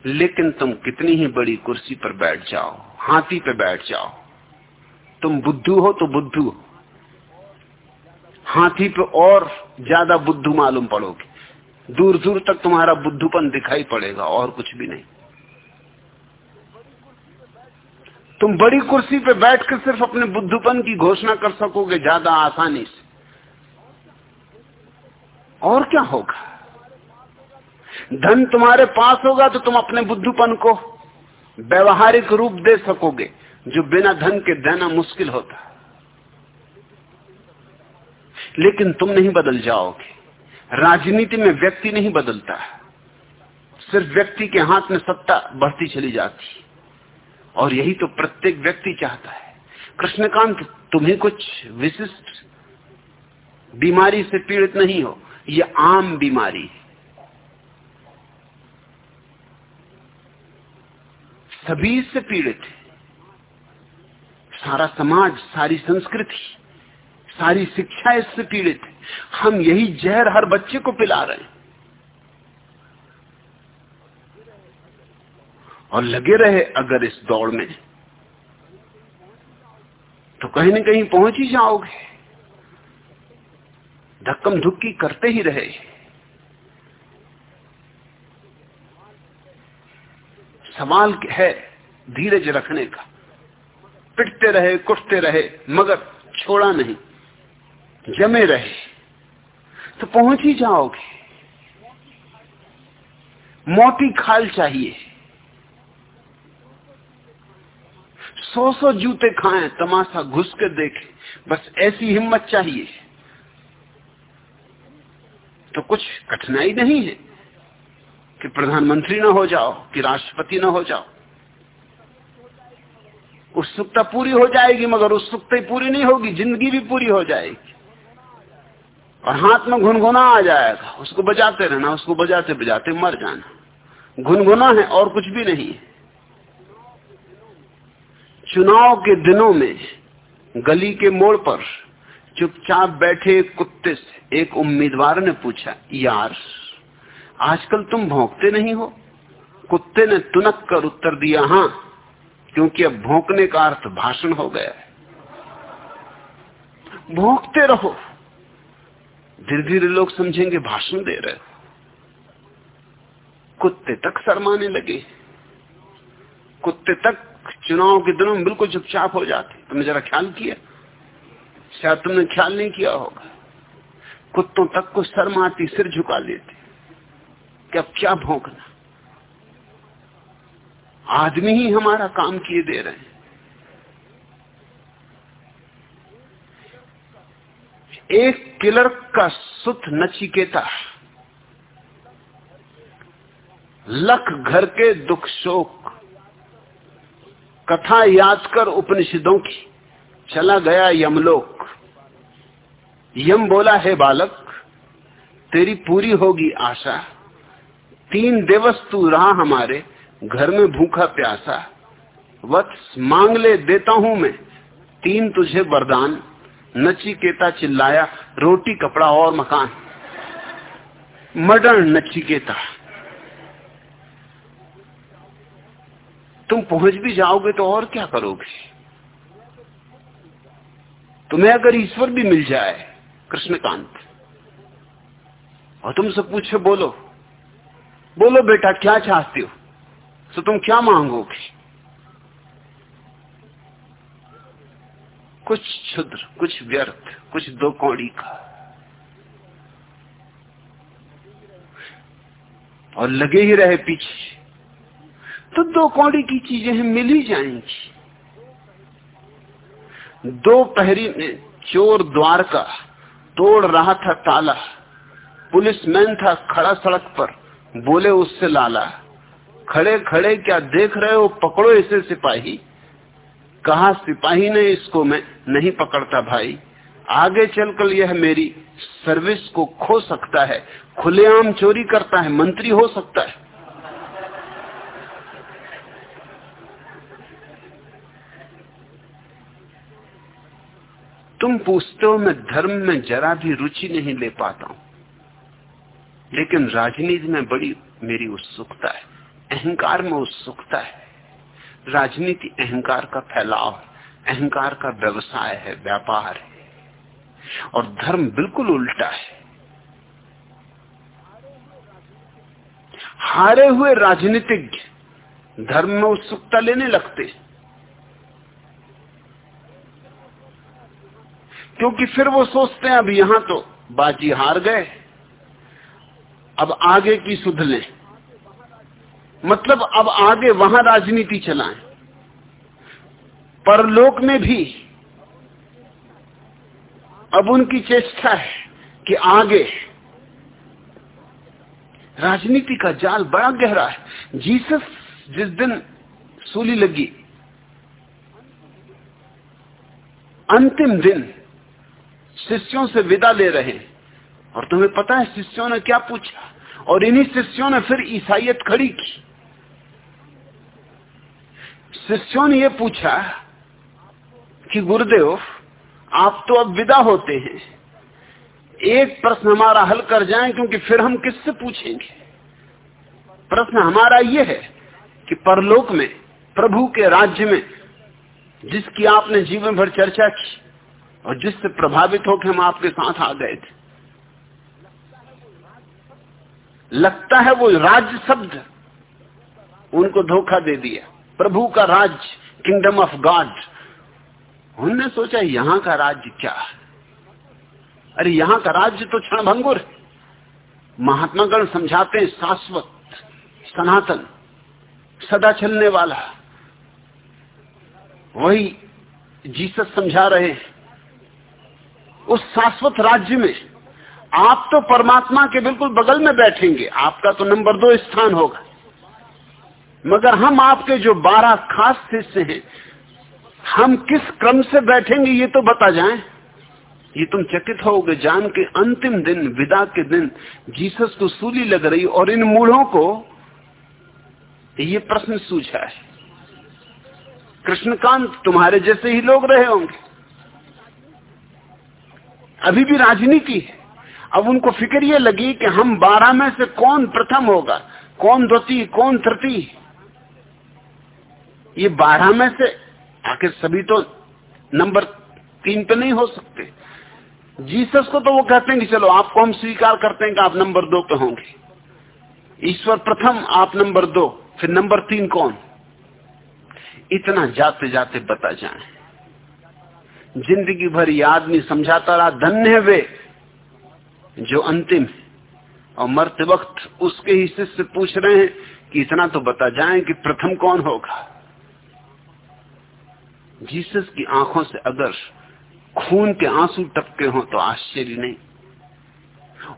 लेकिन तुम कितनी ही बड़ी कुर्सी पर बैठ जाओ, हाथी पे बैठ जाओ। तुम बुद्धू हो तो बुद्धू हो। हाथी पे और ज़्यादा बुद्धू मालूम पड़ोगे। दूर दूर तक तुम्हारा बुद्धूपन दिखाई पड़ेगा, और कुछ भी नहीं। तुम बड़ी कुर्सी पे बैठकर सिर्फ़ अपने बुद्धूपन की घोषणा कर सकोगे ज़्यादा आसानी से। और क्या होगा? धन तुम्हारे पास होगा तो तुम अपने बुद्धूपन को व्यवहारिक रूप दे सकोगे। जो बिना धन के देना मुश्किल होता लेकिन तुम नहीं बदल जाओगे। राजनीति में व्यक्ति नहीं बदलता सिर्फ़ व्यक्ति के हाथ में सत्ता बढ़ती चली जाती और यही तो प्रत्येक व्यक्ति चाहता है। कृष्णकांत, तुम्हें कुछ विशिष्ट बीमारी से पीड़ित नहीं हो। यह आम बीमारी है। सभी से पीड़ित है। सारा समाज, सारी संस्कृति, सारी शिक्षा इससे पीड़ित है। हम यही जहर हर बच्चे को पिला रहे हैं। और लगे रहे अगर इस दौड़ में तो कहीं ना कहीं पहुँच ही जाओगे। धक्कम धुक्की करते ही रहे। सवाल है धीरज रखने का। पिटते रहे, कुटते रहे, मगर छोड़ा नहीं, जमे रहे। तो पहुँच ही जाओगे। मोटी खाल चाहिए। सौ सौ जूते खाएँ, तमाशा घुस के देखे, बस ऐसी हिम्मत चाहिए। तो कुछ कठिनाई नहीं है कि प्रधानमंत्री ना हो जाओ, कि राष्ट्रपति ना हो जाओ। उत्सुकता पूरी हो जाएगी, मगर उत्सुकता पूरी नहीं होगी, ज़िंदगी भी पूरी हो जाएगी। और हाथ में घुनघुना आ जाएगा, उसको बजाते रहना, उसको बजाते बजाते मर जाना। घुनघुना है और कुछ भी नहीं। चुनाव के दिनों में गली के मोड़ पर चुपचाप बैठे कुत्ते से एक उम्मीदवार ने पूछा, यार, आजकल तुम भोंकते नहीं हो? कुत्ते ने तुनक कर उत्तर दिया, हाँ। क्योंकि अब भोंकने का अर्थ भाषण हो गया है। भोंकते रहो। धीरे धीरे लोग समझेंगे, भाषण दे रहे कुत्ते तक शर्माने लगे। कुत्ते तक चुनाव के दिनों में बिल्कुल चुपचाप हो जाते। तुमने जरा ख्याल किया? शायद तुमने ख्याल नहीं किया होगा। कुत्तों तक को शर्म आती, सिर झुका लेते। अब क्या भोंकना? आदमी ही हमारा काम किए दे रहे हैं। एक किलर का सुत नचिकेता, लख घर के दुख शोक, कथा याद कर उपनिषदों की, चला गया यमलोक। यम बोला, है बालक, तेरी पूरी होगी आशा, तीन दिवस तू रहा हमारे घर में भूखा प्यासा वत्स मांग ले, देता हूँ मैं। तीन तुझे वरदान, नचिकेता चिल्लाया, रोटी, कपड़ा और मकान। मडर नचिकेता। तुम पहुँच भी जाओगे तो और क्या करोगे? तुम्हें अगर ईश्वर भी मिल जाए, कृष्णकांत, और तुमसे पूछे, बोलो बोलो बेटा, क्या चाहती हो? तो तुम क्या मांगोगे? कुछ क्षुद्र, कुछ व्यर्थ, कुछ दो कौड़ी का। और लगे ही रहे पीछे तो दो कौड़ी की चीज़ें मिल ही जाएँगी। दो पहरी में चोर द्वार का, तोड़ रहा था ताला। पुलिस मैन था खड़ा सड़क पर, बोले उससे लाला। खड़े खड़े क्या देख रहे हो? पकड़ो इसे सिपाही। कहा सिपाही ने इसको मैं नहीं पकड़ता भाई? आगे चलकर यह मेरी सर्विस को खो सकता है, खुलेआम चोरी करता है, मंत्री हो सकता है। तुम पूछते हो, मैं धर्म में जरा भी रुचि नहीं ले पाता हूँ, लेकिन राजनीति में बड़ी मेरी उत्सुकता है। अहंकार में उत्सुकता है। राजनीति अहंकार का फैलाव अहंकार का व्यवसाय है, व्यापार है। और धर्म बिल्कुल उल्टा है। हारे हुए राजनीतिज्ञ धर्म में उत्सुकता लेने लगते क्योंकि फिर वो सोचते हैं, अब यहाँ तो बाजी हार गए, अब आगे की सुध लें मतलब अब आगे वहाँ राजनीति चलाएँ। परलोक में भी अब उनकी चेष्टा है कि आगे राजनीति का जाल बड़ा गहरा है। जीसस जिस दिन सूली लगी, अंतिम दिन शिष्यों से विदा ले रहे हैं। और तुम्हें पता है, शिष्यों ने क्या पूछा? और इन्हीं शिष्यों ने फिर ईसाइत खड़ी की। शिष्यों ने यह पूछा कि गुरुदेव, आप तो अब विदा होते हैं। एक प्रश्न हमारा हल कर जाएँ, क्योंकि फिर हम किससे पूछेंगे? प्रश्न हमारा यह है कि परलोक में, प्रभु के राज्य में, जिसकी आपने जीवन भर चर्चा की और जिससे प्रभावित होकर हम आपके साथ आ गए थे। लगता है वो राज्य शब्द उनको धोखा दे दिया। प्रभु का राज्य किंगडम ऑफ़ गॉड उनने सोचा, यहाँ का राज्य क्या है? अरे, यहाँ का राज्य तो क्षणभंगुर महात्मागण समझाते हैं, शाश्वत, सनातन, सदा चलने वाला वही जीसस समझा रहे उस शाश्वत राज्य में आप तो परमात्मा के बिल्कुल बगल में बैठेंगे। आपका तो नंबर दो स्थान होगा। मगर हम आपके जो बारह खास शिष्य हैं, हम किस क्रम से बैठेंगे ये तो बता जाएँ? ये तुम चकित होगे, जान के अंतिम दिन, विदा के दिन, जीसस को सूली लग रही, और इन मूढ़ों को ये प्रश्न सूझा है। कृष्णकांत, तुम्हारे जैसे ही लोग रहे होंगे। अभी भी राजनीति है। अब उनको फ़िक्र ये लगी कि हम बारह में से कौन प्रथम होगा, कौन द्वितीय, कौन तृतीय। ये बारह में से, आखिर सभी तो नंबर तीन पे नहीं हो सकते। जीसस को तो वो कहते हैं कि चलो आपको हम स्वीकार करते हैं कि आप नंबर दो पे होंगे। ईश्वर प्रथम, आप नंबर दो, फिर नंबर तीन कौन? इतना जाते जाते बता जाए। ज़िंदगी भर ये आदमी समझाता रहा, धन्य वे जो अंतिम है। और मरते वक्त उसके ही शिष्य पूछ रहे हैं कि इतना तो बता जाए कि प्रथम कौन होगा? जीसस की आँखों से अगर खून के आँसू टपके हो तो आश्चर्य नहीं।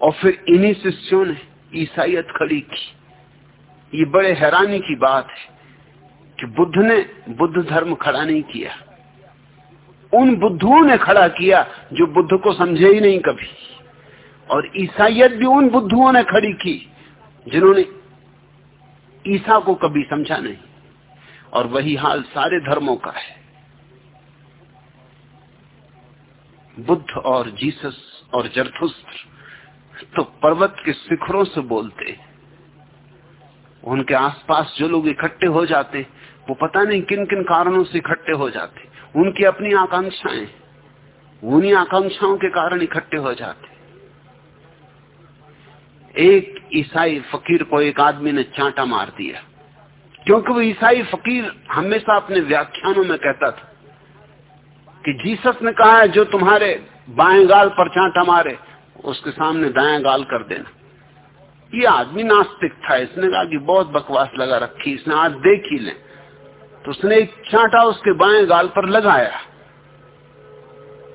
और फिर इन्हीं शिष्यों ने ईसाइत खड़ी की। ये बड़े हैरानी की बात है कि बुद्ध ने बुद्ध धर्म खड़ा नहीं किया। उन बुद्धुओं ने खड़ा किया जो बुद्ध को समझे ही नहीं कभी। और ईसाइत भी उन बुद्धुओं ने खड़ी की जिन्होंने ईसा को कभी समझा नहीं। और वही हाल सारे धर्मों का है। बुद्ध और जीसस और जरथुस्त्र तो पर्वत के शिखरों से बोलते। उनके आसपास जो लोग इकट्ठे हो जाते, वो पता नहीं किन किन कारणों से इकट्ठे हो जाते। उनकी अपनी आकांक्षाएँ, उन्हीं आकांक्षाओं के कारण इकट्ठे हो जाते। एक ईसाई फकीर को एक आदमी ने चांटा मार दिया। क्योंकि वो ईसाई फकीर हमेशा अपने व्याख्यानों में कहता था कि जीसस ने कहा है, जो तुम्हारे बाएँ गाल पर चांटा मारे, उसके सामने दाएँ गाल कर देना। ये आदमी नास्तिक था, इसने कहा कि बहुत बकवास लगा रखी, इसने आज देख ही ले। तो उसने एक चांटा उसके बाएँ गाल पर लगाया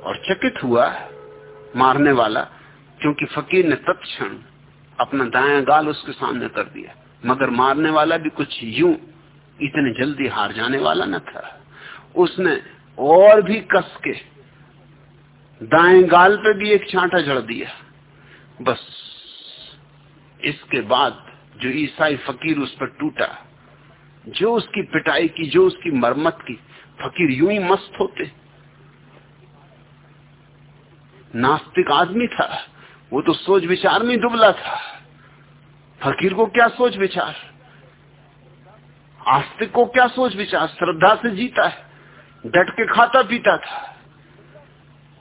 और चकित हुआ मारने वाला, क्योंकि फकीर ने तत्क्षण अपना दाया गाल उसके सामने कर दिया। मगर मारने वाला भी कुछ यूँ, इतने जल्दी हार जाने वाला न था। उसने और भी कस के दाएँ गाल पे भी एक छांटा जड़ दिया। बस इसके बाद जो ईसाई फकीर उस पर टूटा, जो उसकी पिटाई की, जो उसकी मरम्मत की, फकीर यूँ ही मस्त होते। नास्तिक आदमी था, वो तो सोच विचार में दुबला था। फकीर को क्या सोच विचार आस्तिक को क्या सोच विचार श्रद्धा से जीता है। डट के खाता पीता था।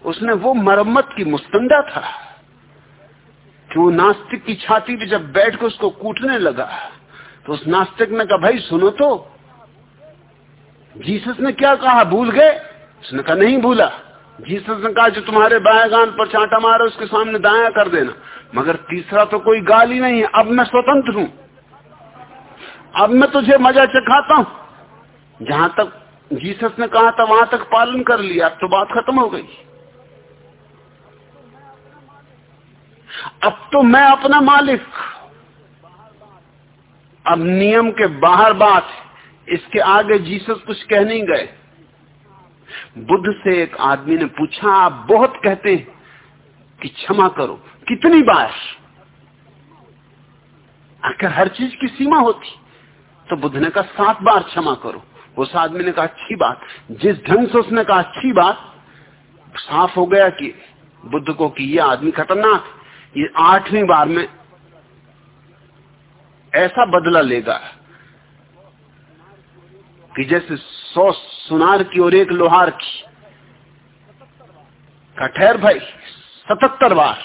उसने वो मरम्मत की मुस्तंदा था। कि वो नास्तिक की छाती पे जब बैठ के उसको कूटने लगा तो उस नास्तिक ने कहा, भाई, सुनो तो। जीसस ने क्या कहा, भूल गए? उसने कहा, नहीं भूला। जीसस ने कहा, जो तुम्हारे बाएँ गान पर चांटा मारे, उसके सामने दाया कर देना। मगर तीसरा तो कोई गाल ही नहीं है। अब मैं स्वतंत्र हूँ। अब मैं तुझे मज़ा चखाता हूँ। जहाँ तक जीसस ने कहा था, वहाँ तक पालन कर लिया, अब तो बात खत्म हो गई। अब तो मैं अपना मालिक। अब नियम के बाहर बात इसके आगे जीसस कुछ कह नहीं गए। बुद्ध से एक आदमी ने पूछा, आप बहुत कहते हैं कि क्षमा करो। कितनी बार? आखिर हर चीज़ की सीमा होती। तो बुद्ध ने कहा, सात बार क्षमा करो। उस आदमी ने कहा, अच्छी बात। जिस ढंग से उसने कहा, अच्छी बात। साफ़ हो गया कि बुद्ध को कि ये आदमी खतरनाक, ये आठवीं बार में ऐसा बदला लेगा कि जैसे सौ सुनार की और एक लोहार की। का ठहर भाई, सतहत्तर बार।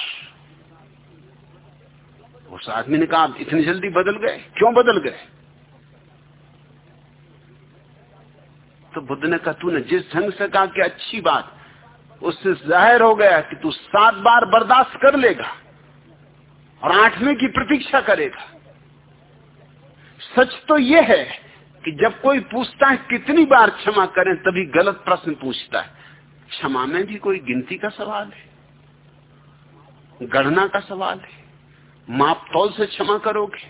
उस आदमी ने कहा इतनी जल्दी बदल गए? क्यों बदल गए? तो बुद्ध ने कहा, तूने जिस ढंग से कहा कि अच्छी बात, उससे ज़ाहिर हो गया कि तू सात बार बर्दाश्त कर लेगा और आठवें की प्रतीक्षा करेगा। सच तो यह है कि जब कोई पूछता है कितनी बार क्षमा करें, तभी गलत प्रश्न पूछता है। क्षमा में भी कोई गिनती का सवाल है, गणना का सवाल है माप तौल से क्षमा करोगे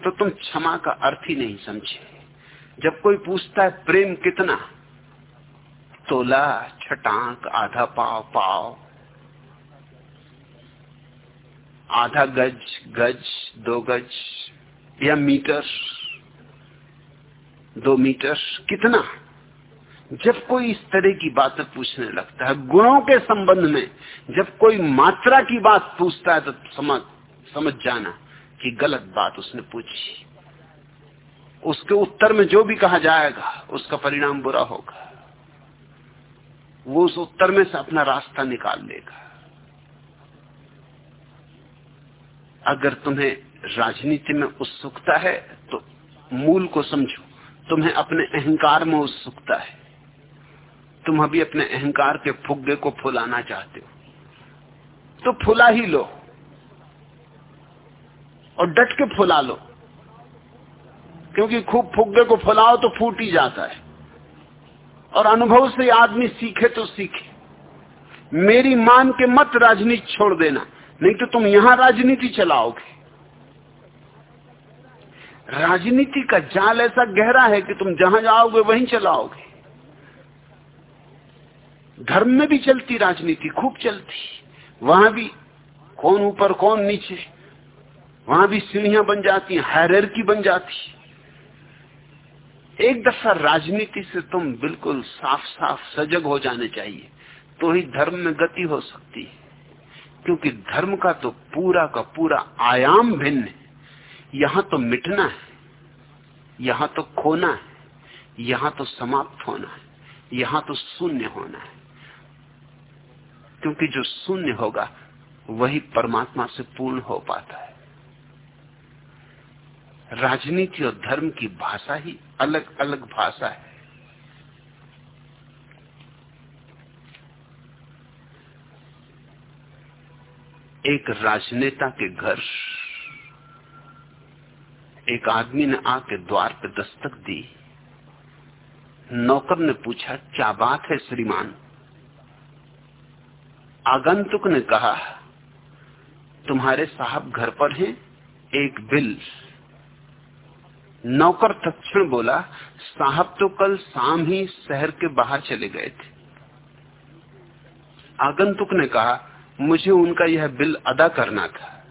तो तुम क्षमा का अर्थ ही नहीं समझे। जब कोई पूछता है, प्रेम कितना? तोला छटांक, आधा पाव पाव। आधा गज गज, दो गज, या मीटर, दो मीटर, कितना? जब कोई इस तरह की बातें पूछने लगता है, गुणों के संबंध में, जब कोई मात्रा की बात पूछता है तो समझ समझ जाना कि गलत बात उसने पूछी। उसके उत्तर में जो भी कहा जाएगा, उसका परिणाम बुरा होगा। वो उस उत्तर में से अपना रास्ता निकाल लेगा। अगर तुम्हें राजनीति में उत्सुकता है तो मूल को समझो। तुम्हें अपने अहंकार में उत्सुकता है। तुम अभी अपने अहंकार के फुग्गे को फुलाना चाहते हो। तो फुला ही लो। और डट के फुला लो। क्योंकि खूब फुग्गे को फुलाओ तो फूट ही जाता है। और अनुभव से आदमी सीखे तो सीखे। मेरी मान के मत राजनीति छोड़ देना, नहीं तो तुम यहाँ राजनीति चलाओगे। राजनीति का जाल ऐसा गहरा है कि तुम जहाँ जाओगे वहीं चलाओगे। धर्म में भी चलती राजनीति, खूब चलती। वहाँ भी कौन ऊपर कौन नीचे, वहाँ भी सीढ़ियाँ बन जाती हैं हैरर की बन जाती एक दफ़ा राजनीति से तुम बिल्कुल साफ़ साफ़ सजग हो जाने चाहिए तो ही धर्म में गति हो सकती है। क्योंकि धर्म का तो पूरा का पूरा आयाम भिन्न है। यहाँ तो मिटना है, यहाँ तो खोना है, यहाँ तो समाप्त होना है, यहाँ तो शून्य होना है। क्योंकि जो शून्य होगा, वही परमात्मा से पूर्ण हो पाता है। राजनीति और धर्म की भाषा ही अलग अलग भाषा है। एक राजनेता के घर, एक आदमी ने आके द्वार पे दस्तक दी। नौकर ने पूछा, क्या बात है श्रीमान? आगंतुक ने कहा, तुम्हारे साहब घर पर हैं, एक बिल नौकर तक्षण बोला, साहब तो कल शाम ही शहर के बाहर चले गए थे। आगंतुक ने कहा, मुझे उनका यह बिल अदा करना था।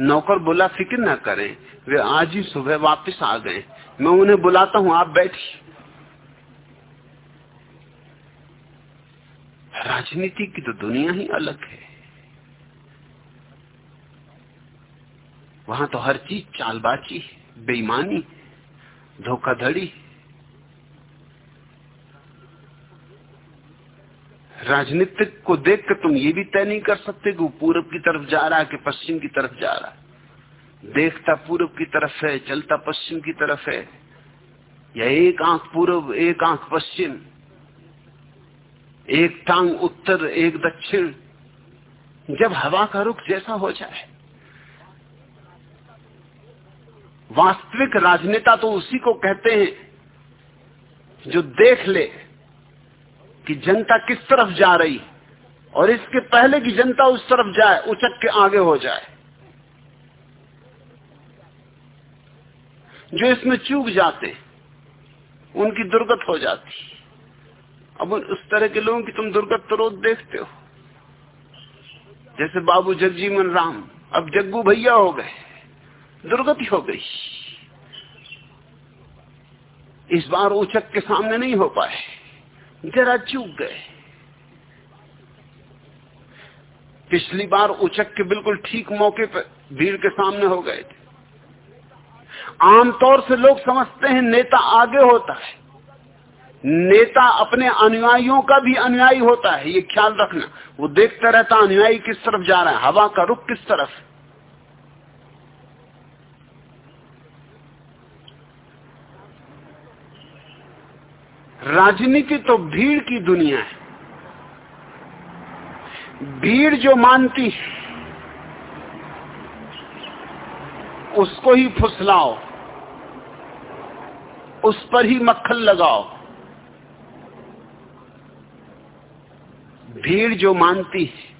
नौकर बोला, फ़िक्र ना करें, वे आज ही सुबह वापस आ गए। मैं उन्हें बुलाता हूँ, आप बैठिए। राजनीति की तो दुनिया ही अलग है। वहाँ तो हर चीज़ चालबाजी बेईमानी, धोखाधड़ी, राजनीतिक को देख कर तुम ये भी तय नहीं कर सकते कि वो पूरब की तरफ़ जा रहा है कि पश्चिम की तरफ़ जा रहा है। देखता पूरब की तरफ़ है, चलता पश्चिम की तरफ़ है। या एक आँख पूरब, एक आँख पश्चिम, एक टांग उत्तर, एक दक्षिण। जब हवा का रुख जैसा हो जाए वास्तविक राजनेता तो उसी को कहते हैं जो देख ले कि जनता किस तरफ़ जा रही और इसके पहले कि जनता उस तरफ़ जाए, उचक के आगे हो जाए। जो इसमें चूक जाते, उनकी दुर्गत हो जाती। अब उस तरह के लोगों की तुम दुर्गत तो रोज देखते हो। जैसे बाबू जगजीवन राम, अब जग्गू भैया हो गए। दुर्गति हो गई। इस बार उचक के सामने नहीं हो पाए। जरा चूक गए। पिछली बार उचक के बिल्कुल ठीक मौके पर भीड़ के सामने हो गए थे। आमतौर से लोग समझते हैं नेता आगे होता है। नेता अपने अनुयायियों का भी अनुयायी होता है, ये ख्याल रखना। वो देखता रहता अनुयायी किस तरफ़ जा रहा है, हवा का रुख किस तरफ़? है राजनीति तो भीड़ की दुनिया है। भीड़ जो मानती है, उसको ही फुसलाओ, उस पर ही मक्खन लगाओ। भीड़ जो मानती है,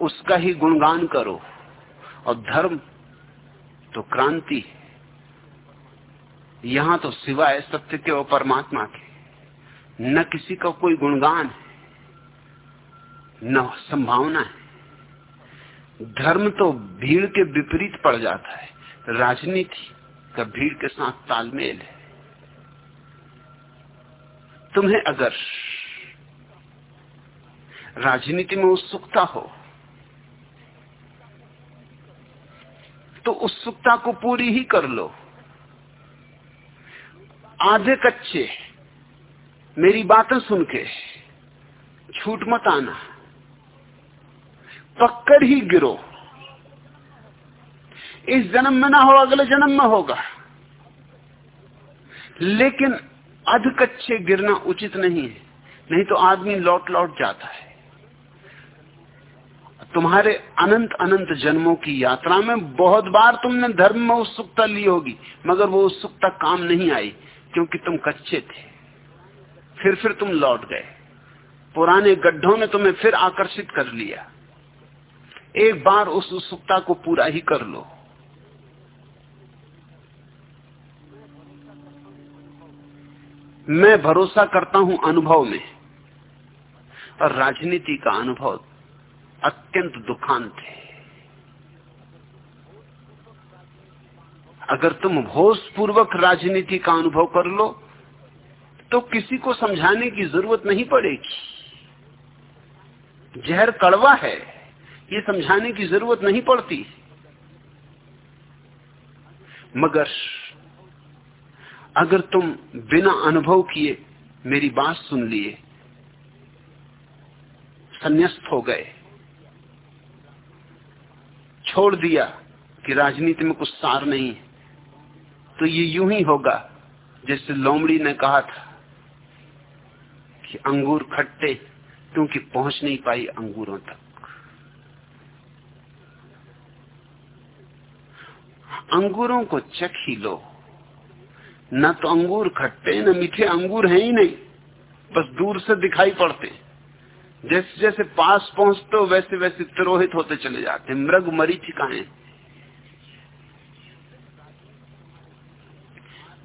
उसका ही गुणगान करो। और धर्म तो क्रांति है। यहाँ तो सिवाय सत्य के और परमात्मा के, न किसी का कोई गुणगान है, न संभावना है। धर्म तो भीड़ के विपरीत पड़ जाता है। राजनीति का भीड़ के साथ तालमेल है। तुम्हें अगर राजनीति में उत्सुकता हो तो उत्सुकता को पूरी ही कर लो। आधे कच्चे मेरी बातें सुन के छूट मत आना। पक्कर ही गिरो। इस जन्म में ना हो, अगले जन्म में होगा। लेकिन अध कच्चे गिरना उचित नहीं है। नहीं तो आदमी लौट लौट जाता है। तुम्हारे अनंत अनंत जन्मों की यात्रा में बहुत बार तुमने धर्म में उत्सुकता ली होगी, मगर वो उत्सुकता काम नहीं आई। क्योंकि तुम कच्चे थे। फिर फिर तुम लौट गए। पुराने गड्ढों ने तुम्हें फिर आकर्षित कर लिया। एक बार उस उत्सुकता को पूरा ही कर लो। मैं भरोसा करता हूँ अनुभव में। और राजनीति का अनुभव अत्यंत दुखांत है। अगर तुम होश पूर्वक राजनीति का अनुभव कर लो तो किसी को समझाने की ज़रूरत नहीं पड़ेगी। जहर कड़वा है, ये समझाने की ज़रूरत नहीं पड़ती। मगर, अगर तुम बिना अनुभव किए मेरी बात सुन लिए, संन्यास्त हो गए, छोड़ दिया कि राजनीति में कुछ सार नहीं है। तो ये यूँ ही होगा, जैसे लोमड़ी ने कहा था कि अंगूर खट्टे, क्योंकि पहुँच नहीं पाई अंगूरों तक। अंगूरों को चख ही लो। न तो अंगूर खट्टे, न मीठे अंगूर हैं ही नहीं, बस दूर से दिखाई पड़ते। जैसे जैसे पास पहुँचते वैसे वैसे तिरोहित होते चले जाते। मृग मरीचिकाएँ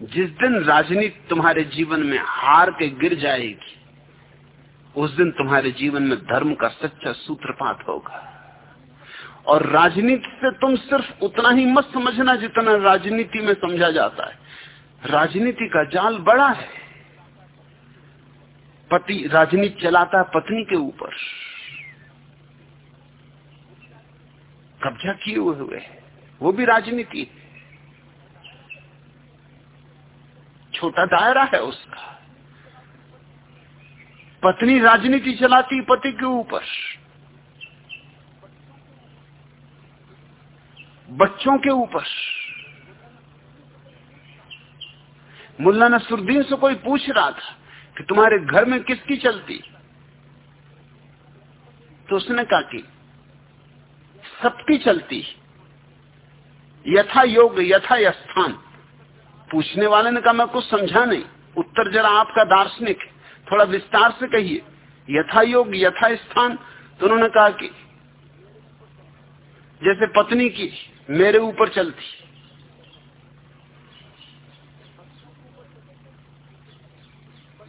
जिस दिन राजनीति तुम्हारे जीवन में हार के गिर जाएगी, उस दिन तुम्हारे जीवन में धर्म का सच्चा सूत्रपात होगा। और राजनीति से तुम सिर्फ़ उतना ही मत समझना जितना राजनीति में समझा जाता है। राजनीति का जाल बड़ा है। पति राजनीति चलाता है पत्नी के ऊपर। कब्जा किए हुए है। वो भी राजनीति है। छोटा दायरा है उसका। पत्नी राजनीति चलाती, पति के ऊपर। बच्चों के ऊपर। मुल्ला नसरुद्दीन से कोई पूछ रहा था कि तुम्हारे घर में किसकी चलती? तो उसने कहा कि सबकी चलती। यथा योग, यथा स्थान। पूछने वाले ने कहा, मैं कुछ समझा नहीं। उत्तर जरा आपका दार्शनिक थोड़ा विस्तार से कहिए। यथा योग, यथा स्थान। तो उन्होंने कहा कि जैसे पत्नी की मेरे ऊपर चलती।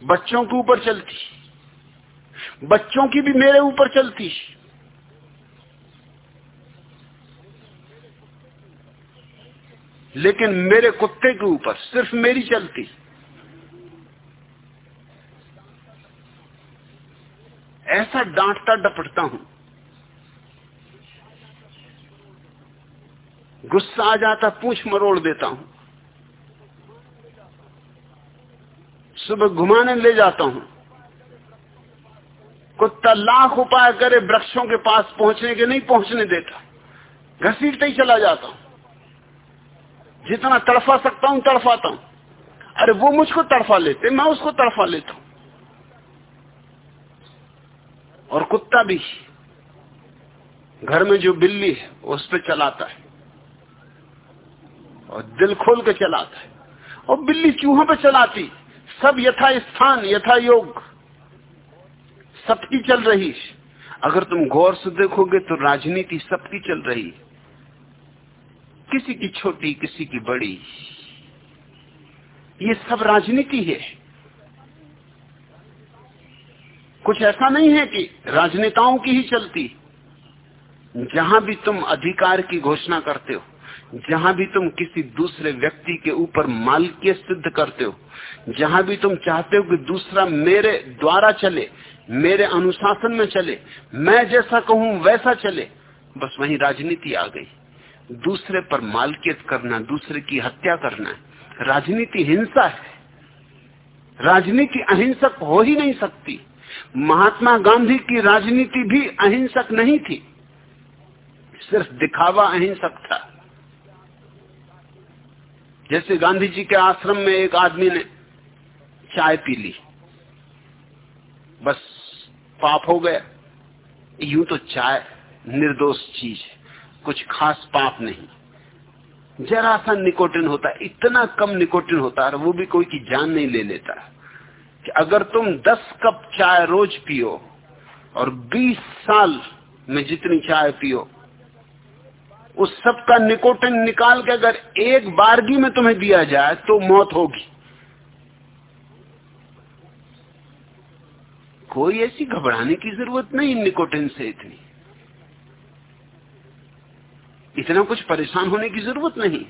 बच्चों के ऊपर चलती। बच्चों की भी मेरे ऊपर चलती। लेकिन मेरे कुत्ते के ऊपर सिर्फ़ मेरी चलती। ऐसा डांटता डपटता हूँ। गुस्सा आ जाता, पूछ मरोड़ देता हूँ। सुबह घुमाने ले जाता हूँ। कुत्ता लाख उपाय करे वृक्षों के पास पहुँचने के नहीं पहुँचने देता। घसीटते ही चला जाता हूँ। जितना तड़फा सकता हूँ, तड़फाता हूँ। अरे वो मुझको तड़फा लेते मैं उसको तड़फा लेता हूँ। और कुत्ता भी, घर में जो बिल्ली है उस पर चलाता है। और दिल खोल के चलाता है। और बिल्ली चूहों पे चलाती, सब यथा स्थान, यथा योग सबकी चल रही है। अगर तुम गौर से देखोगे तो राजनीति सबकी चल रही किसी की छोटी, किसी की बड़ी। ये सब राजनीति है। कुछ ऐसा नहीं है कि राजनेताओं की ही चलती। जहाँ भी तुम अधिकार की घोषणा करते हो, जहाँ भी तुम किसी दूसरे व्यक्ति के ऊपर मालकियत सिद्ध करते हो, जहाँ भी तुम चाहते हो कि दूसरा मेरे द्वारा चले, मेरे अनुशासन में चले, मैं जैसा कहूँ वैसा चले, बस वही राजनीति आ गई। दूसरे पर मालकियत करना, दूसरे की हत्या करना राजनीति हिंसा है। राजनीति अहिंसक हो ही नहीं सकती। महात्मा गांधी की राजनीति भी अहिंसक नहीं थी। सिर्फ़ दिखावा अहिंसक था। जैसे गांधी जी के आश्रम में एक आदमी ने चाय पी ली। बस पाप हो गया। यूँ तो चाय निर्दोष चीज़ है। कुछ खास पाप नहीं। जरा सा निकोटिन होता, इतना कम निकोटिन होता है वो भी कोई की जान नहीं ले लेता। कि अगर तुम 10 कप चाय रोज पियो, और 20 साल में जितनी चाय पियो, उस सब का निकोटिन निकाल के अगर एक बारगी में तुम्हें दिया जाए तो मौत होगी। कोई ऐसी घबराने की ज़रूरत नहीं निकोटिन से इतनी। इतना कुछ परेशान होने की ज़रूरत नहीं।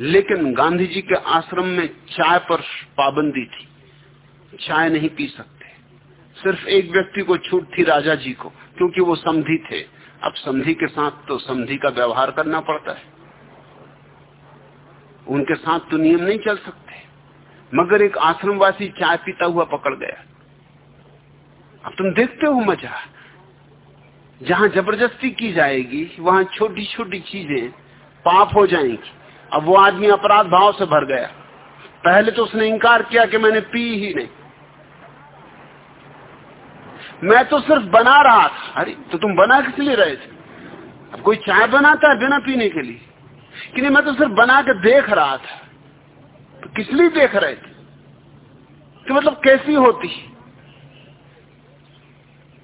लेकिन गांधी जी के आश्रम में चाय पर पाबंदी थी। चाय नहीं पी सकते। सिर्फ़ एक व्यक्ति को छूट थी राजा जी को, क्योंकि वो समझी थे। अब संधि के साथ तो संधि का व्यवहार करना पड़ता है। उनके साथ तो नियम नहीं चल सकते। मगर एक आश्रमवासी चाय पीता हुआ पकड़ गया। अब तुम देखते हो मज़ा। जहाँ ज़बरदस्ती की जाएगी, वहाँ छोटी छोटी चीज़ें पाप हो जाएँगी। अब वो आदमी अपराध भाव से भर गया। पहले तो उसने इंकार किया कि मैंने पी ही नहीं। मैं तो सिर्फ़ बना रहा था। अरे तो तुम बना किस लिए रहे थे? अब कोई चाय बनाता है बिना पीने के लिए? कि नहीं, मैं तो सिर्फ़ बना के देख रहा था। तो किस लिए देख रहे थे? कि मतलब कैसी होती?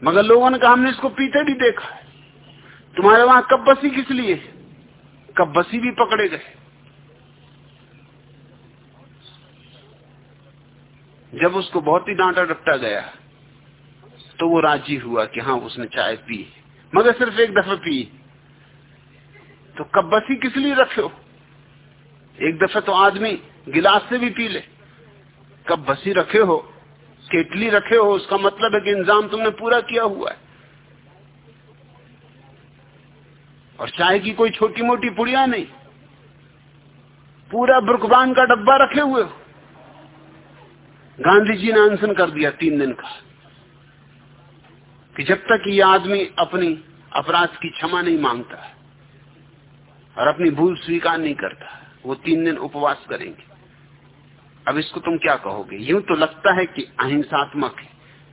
मगर लोगों ने कहा, हमने इसको पीते भी देखा है। तुम्हारे वहाँ कब बसी किस लिए कब बसी भी पकड़े गए। जब उसको बहुत ही डांटा डपटा गया तो वो राज़ी हुआ कि हाँ उसने चाय पी। मगर सिर्फ़ एक दफ़ा पी। तो कब बसी किस लिए रखे हो? एक दफ़ा तो आदमी गिलास से भी पी ले। कब बसी रखे हो केटली रखे हो, उसका मतलब है कि इंतज़ाम तुमने पूरा किया हुआ है। और चाय की कोई छोटी मोटी पुड़िया नहीं। पूरा ब्रुकबान का डब्बा रखे हुए हो। गांधी जी ने अनशन कर दिया तीन दिन का। कि जब तक ये आदमी अपनी अपराध की क्षमा नहीं माँगता और अपनी भूल स्वीकार नहीं करता, वो तीन दिन उपवास करेंगे। अब इसको तुम क्या कहोगे? यूँ तो लगता है कि अहिंसात्मक है,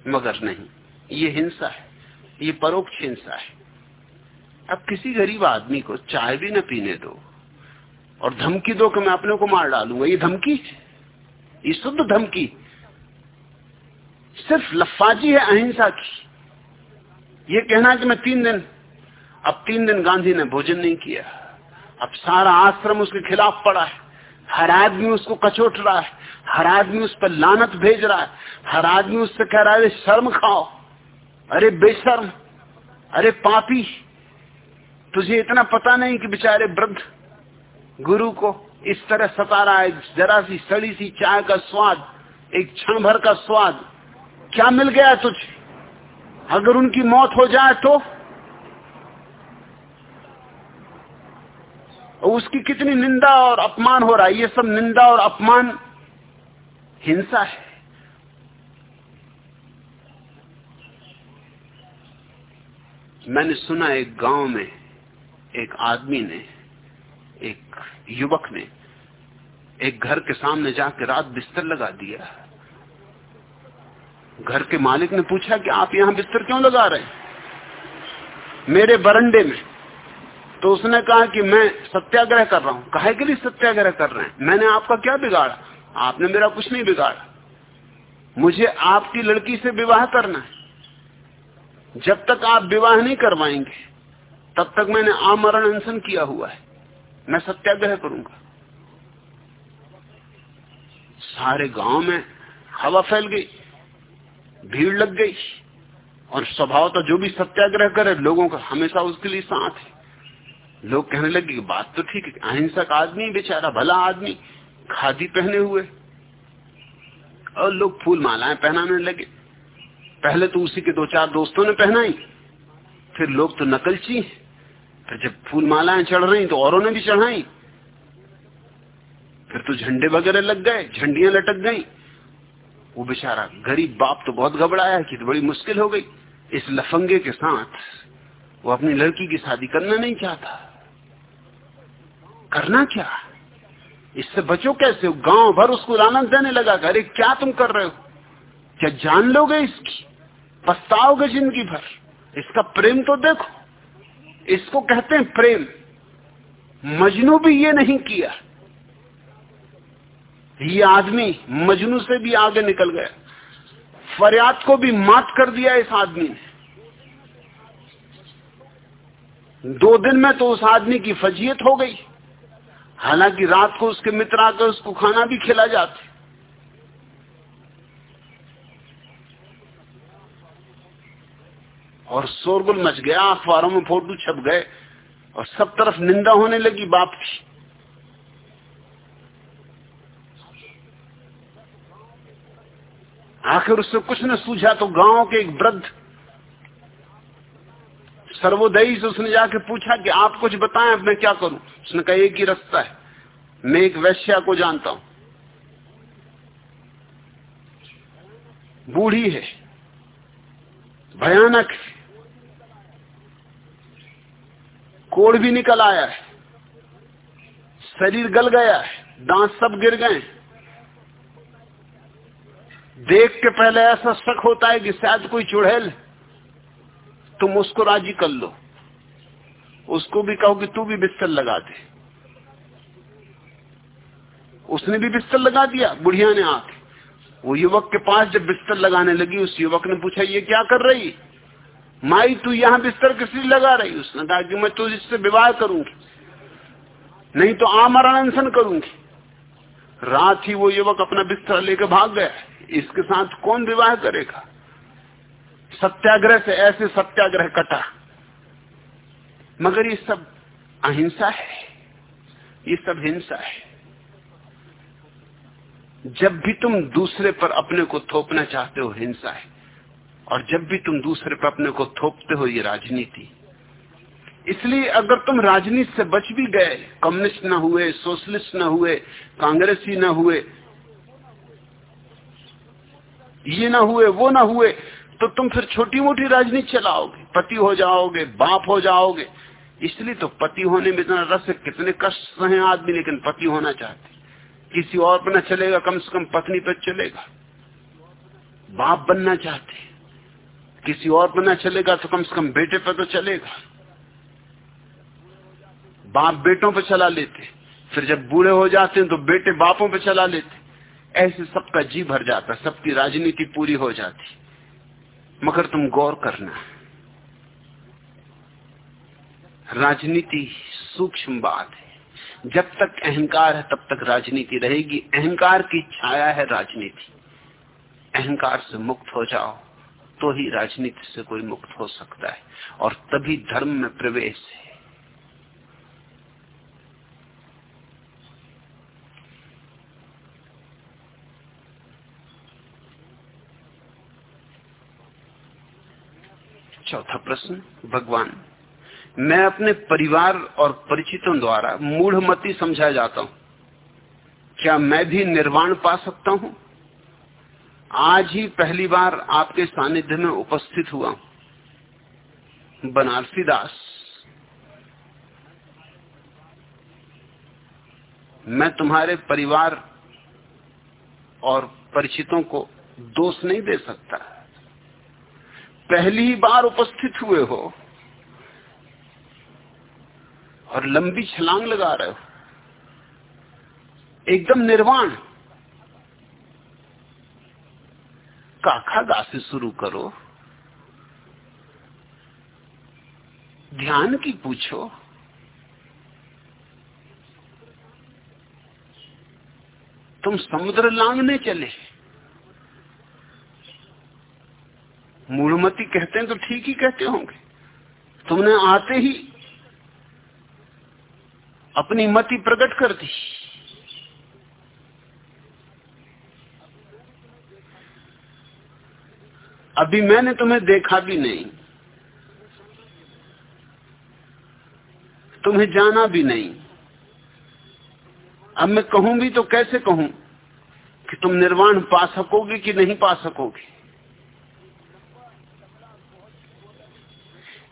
मगर नहीं। ये हिंसा है, ये परोक्ष हिंसा है। अब किसी गरीब आदमी को चाय भी न पीने दो, और धमकी दो कि मैं अपने को मार डालूँगा। ये धमकी ये शुद्ध धमकी। सिर्फ़ लफाजी है अहिंसा की। ये कहना कि मैं तीन दिन, अब तीन दिन गांधी ने भोजन नहीं किया। अब सारा आश्रम उसके खिलाफ पड़ा है। हर आदमी उसको कचोट रहा है, हर आदमी उस पर लानत भेज रहा है, हर आदमी उससे कह रहा है शर्म खाओ, अरे बेशर्म, अरे पापी, तुझे इतना पता नहीं कि बेचारे वृद्ध गुरु को इस तरह सता रहा है, जरा सी सड़ी सी चाय का स्वाद, एक क्षण भर का स्वाद, क्या मिल गया तुझे? अगर उनकी मौत हो जाए तो उसकी कितनी निंदा और अपमान हो रहा है, ये सब निंदा और अपमान हिंसा है। मैंने सुना एक गाँव में एक आदमी ने, एक युवक ने, एक घर के सामने जाकर रात बिस्तर लगा दिया। घर के मालिक ने पूछा कि आप यहाँ बिस्तर क्यों लगा रहे हैं? मेरे बरंडे में तो उसने कहा कि मैं सत्याग्रह कर रहा हूँ। कहे के लिए सत्याग्रह कर रहे हैं? मैंने आपका क्या बिगाड़ा? आपने मेरा कुछ नहीं बिगाड़ा। मुझे आपकी लड़की से विवाह करना है। जब तक आप विवाह नहीं करवाएँगे, तब तक मैंने आमरण अनशन किया हुआ है। मैं सत्याग्रह करूँगा। सारे गाँव में हवा फैल गई, भीड़ लग गई, और स्वभाव तो जो भी सत्याग्रह करे, लोगों का हमेशा उसके लिए साथ है। लोग कहने लगे कि बात तो ठीक है, अहिंसक आदमी, बेचारा भला आदमी, खादी पहने हुए। और लोग फूल मालाएँ पहनाने लगे। पहले तो उसी के दो चार दोस्तों ने पहनाई, फिर लोग तो नकलची। फिर जब फूल मालाएँ चढ़ रही तो औरों ने भी चढ़ाई। फिर तो झंडे वगैरह लग गए, झंडियाँ लटक गई। वो बेचारा गरीब बाप तो बहुत घबराया कि तो बड़ी मुश्किल हो गई। इस लफंगे के साथ वो अपनी लड़की की शादी करना नहीं चाहता। करना क्या? इससे बचो कैसे? गाँव भर उसको आनंद देने लगा अरे, क्या तुम कर रहे हो? क्या जान लोगे इसकी? पछताओगे ज़िंदगी भर। इसका प्रेम तो देखो। इसको कहते हैं प्रेम। मजनू भी ये नहीं किया। ये आदमी मजनू से भी आगे निकल गया। फरियाद को भी मात कर दिया इस आदमी ने। दो दिन में तो उस आदमी की फजीयत हो गई। हालाँकि रात को उसके मित्र आकर उसको खाना भी खिला जाते। और शोरगुल मच गया, अखबारों में फ़ोटो छप गए, और सब तरफ़ निंदा होने लगी बाप की। आखिर उससे कुछ न सूझा तो गाँव के एक वृद्ध सर्वोदयी से उसने जाके पूछा कि आप कुछ बताएँ मैं क्या करूँ? उसने कहा, एक ही रास्ता है। मैं एक वैश्या को जानता हूँ। बूढ़ी है। भयानक है। कोड़ भी निकल आया है। शरीर गल गया है। दांत सब गिर गए देख के पहले ऐसा शक होता है कि शायद कोई चुड़ैल है। तुम उसको राज़ी कर लो। उसको भी कहो कि तू भी बिस्तर लगा दे। उसने भी बिस्तर लगा दिया, बुढ़िया ने आके। वो युवक के पास जब बिस्तर लगाने लगी, उस युवक ने पूछा, ये क्या कर रही? माई, तू यहाँ बिस्तर किस लिए लगा रही? उसने कहा कि मैं तो इससे विवाह करूँगी नहीं तो आमरण अनशन करूँगी। रात ही वो युवक अपना बिस्तर लेकर भाग गया। इसके साथ कौन विवाह करेगा? सत्याग्रह से ऐसे सत्याग्रह कटा। मगर ये सब अहिंसा है। ये सब हिंसा है। जब भी तुम दूसरे पर अपने को थोपना चाहते हो, हिंसा है। और जब भी तुम दूसरे पर अपने को थोपते हो, ये राजनीति। इसलिए अगर तुम राजनीति से बच भी गए, कम्युनिस्ट ना हुए, सोशलिस्ट ना हुए, कांग्रेसी ना हुए, ये ना हुए, वो ना हुए तो तुम फिर छोटी मोटी राजनीति चलाओगे, पति हो जाओगे, बाप हो जाओगे। इसलिए तो पति होने में इतना रस है, कितने कष्ट सहे आदमी, लेकिन पति होना चाहते किसी और पर न चलेगा, कम से कम पत्नी पर चलेगा। बाप बनना चाहते किसी और पर न चलेगा तो कम से कम बेटे पर तो चलेगा। बाप बेटों पर चला लेते फिर जब बूढ़े हो जाते हैं तो बेटे बापों पर चला लेते ऐसे सबका जी भर जाता सबकी राजनीति पूरी हो जाती मगर तुम गौर करना। राजनीति सूक्ष्म बात है। जब तक अहंकार है, तब तक राजनीति रहेगी। अहंकार की छाया है राजनीति। अहंकार से मुक्त हो जाओ तो ही राजनीति से कोई मुक्त हो सकता है। और तभी धर्म में प्रवेश है। चौथा प्रश्न, भगवान। मैं अपने परिवार और परिचितों द्वारा मूढ़मती समझा जाता हूँ। क्या मैं भी निर्वाण पा सकता हूँ? आज ही पहली बार आपके सानिध्य में उपस्थित हुआ हूँ। बनारसी दास मैं तुम्हारे परिवार और परिचितों को दोष नहीं दे सकता। पहली बार उपस्थित हुए हो और लंबी छलांग लगा रहे हो। एकदम निर्वाण। काखा गा से शुरू करो। ध्यान की पूछो। तुम समुद्र लांगने चले। मूलमती कहते हैं तो ठीक ही कहते होंगे। तुमने आते ही अपनी मति प्रकट कर दी। अभी मैंने तुम्हें देखा भी नहीं। तुम्हें जाना भी नहीं। अब मैं कहूँ भी तो कैसे कहूँ कि तुम निर्वाण पा सकोगे कि नहीं पा सकोगे?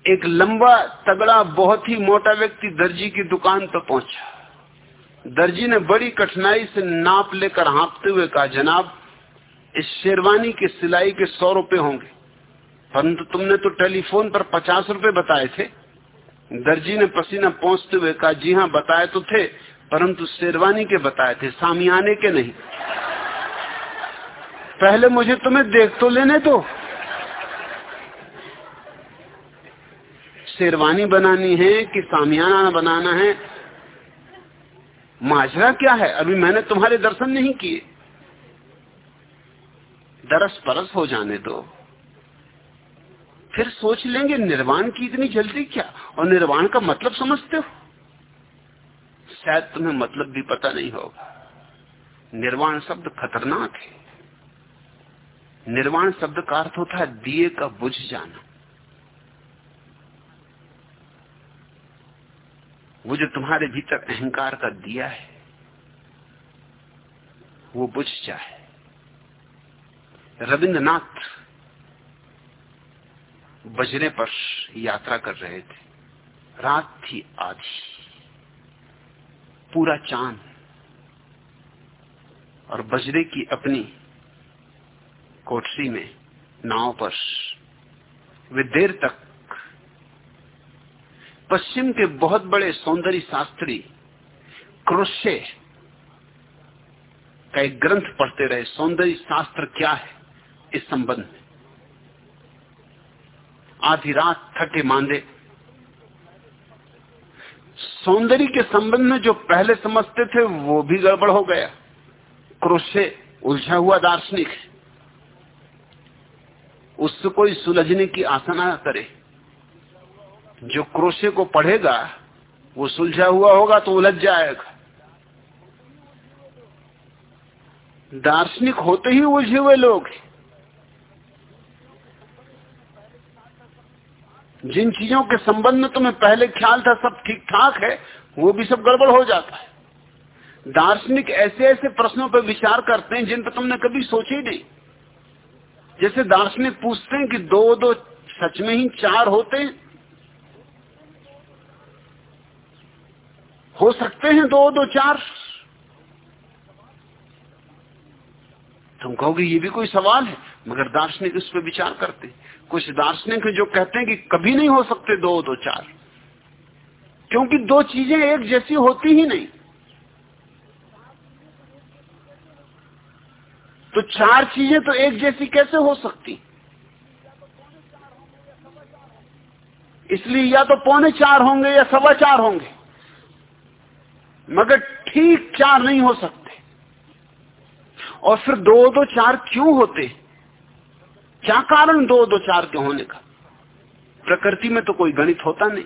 एक लंबा तगड़ा, बहुत ही मोटा व्यक्ति दर्जी की दुकान पर पहुँचा। दर्जी ने बड़ी कठिनाई से नाप लेकर हाँपते हुए कहा, जनाब, इस शेरवानी की सिलाई के सौ रुपए होंगे। परंतु तुमने तो टेलीफोन पर पचास रुपए बताए थे। दर्जी ने पसीना पहुँचते हुए कहा, जी हाँ बताए तो थे, परंतु शेरवानी के बताए थे, सामियाने के नहीं। पहले मुझे तुम्हें देख तो लेने दो। तो। शेरवानी बनानी है कि सामियाना बनाना है। माजरा क्या है? अभी मैंने तुम्हारे दर्शन नहीं किए। दरस परस हो जाने दो। फिर सोच लेंगे, निर्वाण की इतनी जल्दी क्या? और निर्वाण का मतलब समझते हो? शायद तुम्हें मतलब भी पता नहीं होगा। निर्वाण शब्द खतरनाक है। निर्वाण शब्द का अर्थ होता है, दिए का बुझ जाना। वो जो तुम्हारे भीतर अहंकार का दिया है, वो बुझ जाए। रविन्द्रनाथ बजरे पर यात्रा कर रहे थे। रात थी आधी। पूरा चाँद और बजरे की अपनी कोठरी में नाव पर वे देर तक पश्चिम के बहुत बड़े सौंदर्य शास्त्री क्रोशे का एक ग्रंथ पढ़ते रहे, सौंदर्य शास्त्र क्या है इस संबंध में? आधी रात थके मांदे। सौंदर्य के संबंध में जो पहले समझते थे, वो भी गड़बड़ हो गया। क्रोशे उलझा हुआ दार्शनिक उससे कोई सुलझने की आशा ना करे। जो क्रोशे को पढ़ेगा, वो सुलझा हुआ होगा तो उलझ जाएगा। दार्शनिक होते ही उलझे हुए लोग जिन चीज़ों के संबंध में तुम्हें पहले ख्याल था, सब ठीक ठाक है, वो भी सब गड़बड़ हो जाता है। दार्शनिक ऐसे ऐसे प्रश्नों पर विचार करते हैं, जिन पर तुमने कभी सोचे ही नहीं। जैसे दार्शनिक पूछते हैं कि दो दो सच में ही चार होते हैं हो सकते हैं दो दो, चार। तुम कहोगे, ये भी कोई सवाल है, मगर दार्शनिक इस पर विचार करते कुछ दार्शनिक जो कहते हैं कि कभी नहीं हो सकते दो दो, चार। क्योंकि दो चीज़ें एक जैसी होती ही नहीं। तो चार चीज़ें तो एक जैसी कैसे हो सकती? इसलिए या तो पौने चार होंगे या सवा चार होंगे। मगर ठीक चार नहीं हो सकते। और फिर दो दो चार क्यों होते? क्या कारण दो दो चार के होने का? प्रकृति में तो कोई गणित होता नहीं।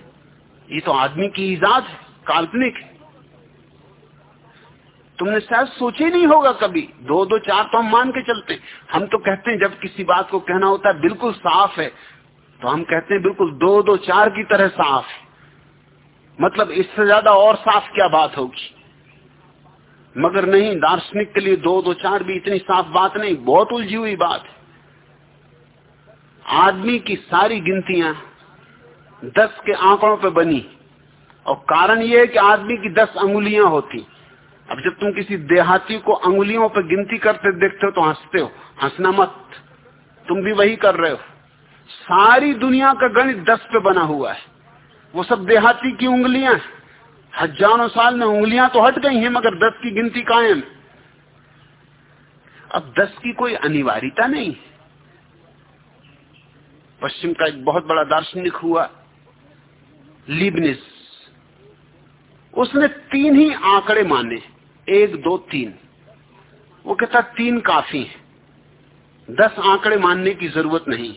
ये तो आदमी की ईजाद है, काल्पनिक है। तुमने शायद सोचे नहीं होगा कभी, दो दो चार तो हम मान के चलते हम तो कहते हैं जब किसी बात को कहना होता है, बिल्कुल साफ़ है तो हम कहते हैं बिल्कुल दो दो चार की तरह साफ़ है। मतलब इससे ज़्यादा और साफ़ क्या बात होगी? मगर नहीं, दार्शनिक के लिए दो दो, चार भी इतनी साफ़ बात नहीं, बहुत उलझी हुई बात है। आदमी की सारी गिनतियाँ दस के आंकड़ों पर बनी। और कारण यह है कि आदमी की दस अंगुलियाँ होती। अब जब तुम किसी देहाती को अंगुलियों पर गिनती करते देखते हो तो हँसते हो। हंसना मत। तुम भी वही कर रहे हो। सारी दुनिया का गणित दस पे बना हुआ है। वो सब देहाती की उंगलियाँ हैं। हज़ारों साल में उंगलियाँ तो हट गई हैं, मगर दस की गिनती कायम। अब दस की कोई अनिवार्यता नहीं। पश्चिम का एक बहुत बड़ा दार्शनिक हुआ, लिबनिस। उसने तीन ही आंकड़े माने, एक, दो, तीन। वो कहता, तीन काफ़ी है। दस आंकड़े मानने की ज़रूरत नहीं।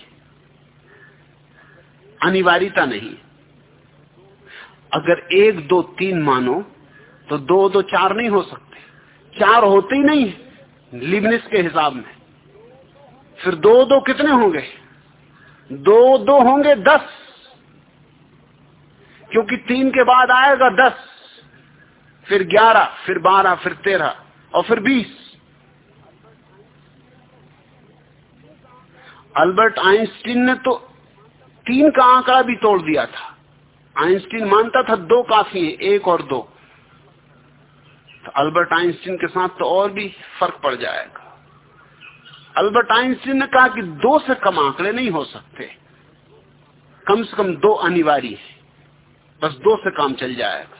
अनिवार्यता नहीं। अगर एक, दो, तीन मानो तो दो दो, चार नहीं हो सकते। चार होते ही नहीं लिबनिस के हिसाब में। फिर दो दो कितने होंगे? दो दो होंगे दस। क्योंकि तीन के बाद आएगा दस, फिर ग्यारह, फिर बारह, फिर तेरह, और फिर बीस। अल्बर्ट आइंस्टीन ने तो तीन का आंकड़ा भी तोड़ दिया था। आइंस्टीन मानता था दो काफ़ी है, एक और दो। तो अल्बर्ट आइंस्टीन के साथ तो और भी फ़र्क पड़ जाएगा। अल्बर्ट आइंस्टीन ने कहा कि दो से कम आंकड़े नहीं हो सकते। कम से कम दो अनिवार्य है। बस दो से काम चल जाएगा।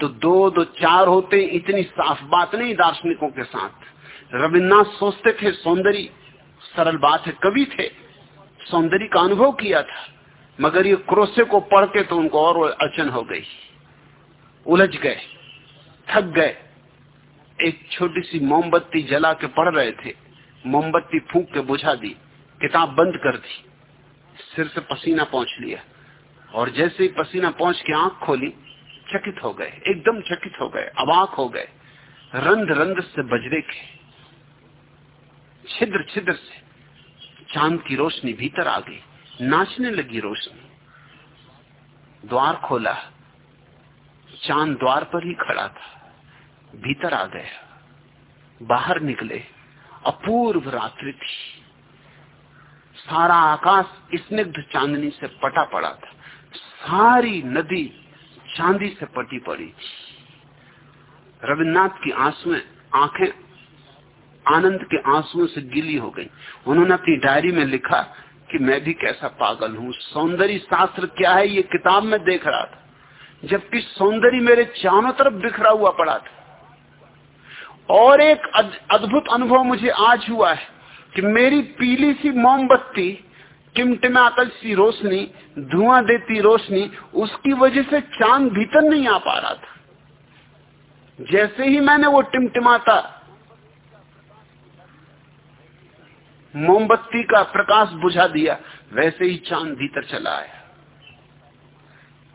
तो दो दो, चार होते इतनी साफ़ बात नहीं दार्शनिकों के साथ। रविन्द्रनाथ सोचते थे, सौंदर्य सरल बात है, कवि थे। सौंदर्य का अनुभव किया था। मगर ये क्रोसे को पढ़ के तो उनको और अड़चन हो गई। उलझ गए, थक गए। एक छोटी सी मोमबत्ती जला के पढ़ रहे थे। मोमबत्ती फूक के बुझा दी, किताब बंद कर दी। सिर से पसीना पहुँच लिया। और जैसे ही पसीना पहुँच के आँख खोली, चकित हो गए, एकदम चकित हो गए अवाक हो गए। रंध रंध से बजरे के छिद्र छिद्र से चाँद की रोशनी भीतर आ गई। नाचने लगी रोशनी। द्वार खोला। चाँद द्वार पर ही खड़ा था। भीतर आ गया। बाहर निकले। अपूर्व रात्रि थी। सारा आकाश स्निग्ध चांदनी से पटा पड़ा था। सारी नदी चांदी से पटी पड़ी थी। रविन्द्रनाथ की आंसुएँ आँखें, आनंद के आंसुओं से गिली हो गई। उन्होंने अपनी डायरी में लिखा कि मैं भी कैसा पागल हूँ? सौंदर्य शास्त्र क्या है? ये किताब में देख रहा था। जबकि सौंदर्य मेरे चारों तरफ़ बिखरा हुआ पड़ा था। और एक अद्भुत अनुभव मुझे आज हुआ है कि मेरी पीली सी मोमबत्ती टिमटिमाकल सी रोशनी, धुआँ देती रोशनी, उसकी वजह से चाँद भीतर नहीं आ पा रहा था। जैसे ही मैंने वो टिमटिमाता मोमबत्ती का प्रकाश बुझा दिया, वैसे ही चाँद भीतर चला आया।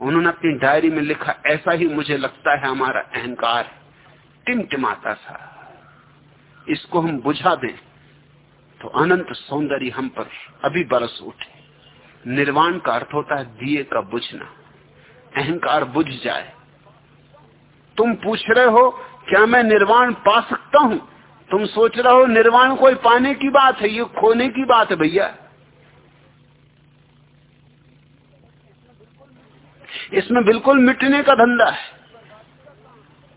उन्होंने अपनी डायरी में लिखा, ऐसा ही मुझे लगता है हमारा अहंकार टिमटिमाता सा। इसको हम बुझा दें तो अनंत सौंदर्य हम पर अभी बरस उठे। निर्वाण का अर्थ होता है दिए का बुझना। अहंकार बुझ जाए। तुम पूछ रहे हो, क्या मैं निर्वाण पा सकता हूँ? तुम सोच रहे हो निर्वाण कोई पाने की बात है, ये खोने की बात है भैया। इसमें बिल्कुल मिटने का धंधा है।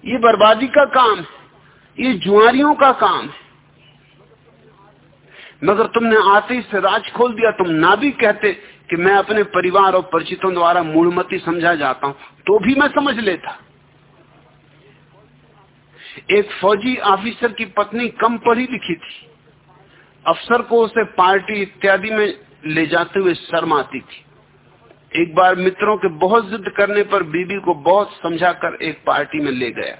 ये बर्बादी का काम है, ये जुआरियों का काम है। मगर तुमने आते ही से राज खोल दिया, तुम ना भी कहते कि मैं अपने परिवार और परिचितों द्वारा मूलमती समझा जाता हूँ तो भी मैं समझ लेता। एक फौजी ऑफिसर की पत्नी कम पढ़ी लिखी थी। अफसर को उसे पार्टी इत्यादि में ले जाते हुए शर्म आती थी। एक बार मित्रों के बहुत जिद करने पर बीबी को बहुत समझाकर एक पार्टी में ले गया।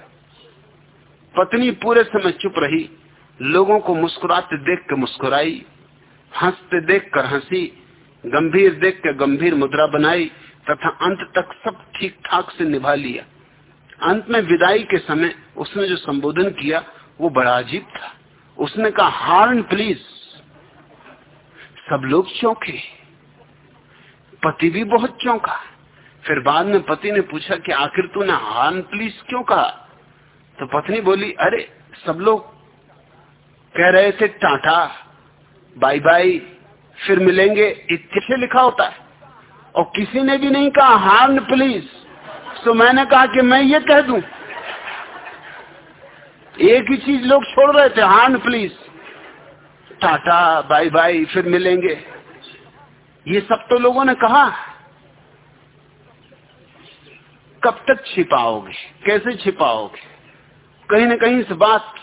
पत्नी पूरे समय चुप रही, लोगों को मुस्कुराते देख के मुस्कुराई, हँसते देख कर हँसी, गंभीर देख के गंभीर मुद्रा बनाई, तथा अंत तक सब ठीक ठाक से निभा लिया। अंत में विदाई के समय उसने जो संबोधन किया, वो बड़ा अजीब था। उसने कहा, हार्न, प्लीज़। सब लोग चौंके। पति भी बहुत चौंका। फिर बाद में पति ने पूछा कि, आखिर तूने हार्न, प्लीज़ क्यों कहा? तो पत्नी बोली, अरे, सब लोग कह रहे थे, टाटा, बाय बाय, फिर मिलेंगे। कैसे लिखा होता है। और किसी ने भी नहीं कहा, हार्न, प्लीज़। तो मैंने कहा कि मैं ये कह दूँ। एक ही चीज़ लोग छोड़ रहे थे horn please tata bye bye फिर मिलेंगे। ये सब तो लोगों ने कहा। कब तक छिपाओगे? कैसे छिपाओगे? कहीं ना कहीं से बात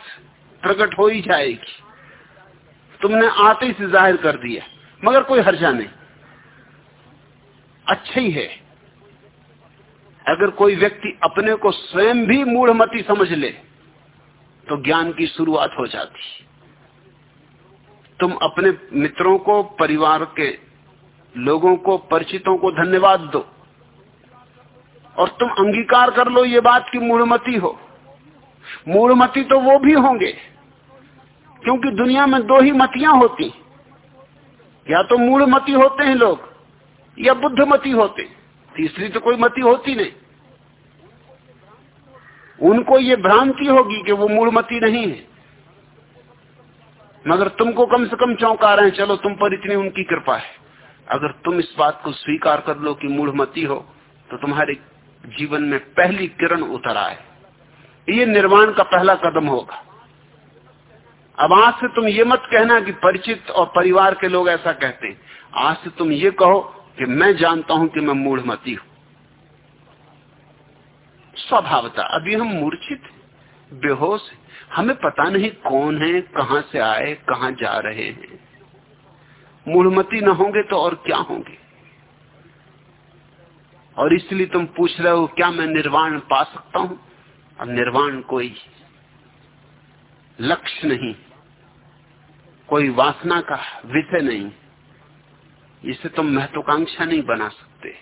प्रकट हो ही जाएगी। तुमने आते ही से ज़ाहिर कर दिया, मगर कोई हर्जा नहीं। अच्छा ही है। अगर कोई व्यक्ति अपने को स्वयं भी मूढ़मती समझ ले तो ज्ञान की शुरुआत हो जाती। तुम अपने मित्रों को, परिवार के लोगों को, परिचितों को धन्यवाद दो। और तुम अंगीकार कर लो ये बात की मूढ़मती हो। मूढ़मती तो वो भी होंगे, क्योंकि दुनिया में दो ही मतियाँ होती। या तो मूढ़मती होते हैं लोग, या बुद्धमती होते। तीसरी तो कोई मति होती नहीं। उनको ये भ्रांति होगी कि वो मूढ़मती नहीं है। मगर तुमको कम से कम चौंका रहे हैं, चलो तुम पर इतनी उनकी कृपा है। अगर तुम इस बात को स्वीकार कर लो कि मूढ़मती हो तो तुम्हारे जीवन में पहली किरण उतर आए। ये निर्माण का पहला कदम होगा। अब आज से तुम ये मत कहना कि परिचित और परिवार के लोग ऐसा कहते हैं। आज से तुम ये कहो कि मैं जानता हूँ कि मैं मूढ़मती हूँ। स्वभावता, अभी हम मूर्छित बेहोश हमें पता नहीं कौन है, कहाँ से आए, कहाँ जा रहे हैं। मूढ़मती न होंगे तो और क्या होंगे? और इसलिए तुम पूछ रहे हो, क्या मैं निर्वाण पा सकता हूँ? अब निर्वाण कोई लक्ष्य नहीं। कोई वासना का विषय नहीं। इसे तुम तो महत्वाकांक्षा नहीं बना सकते।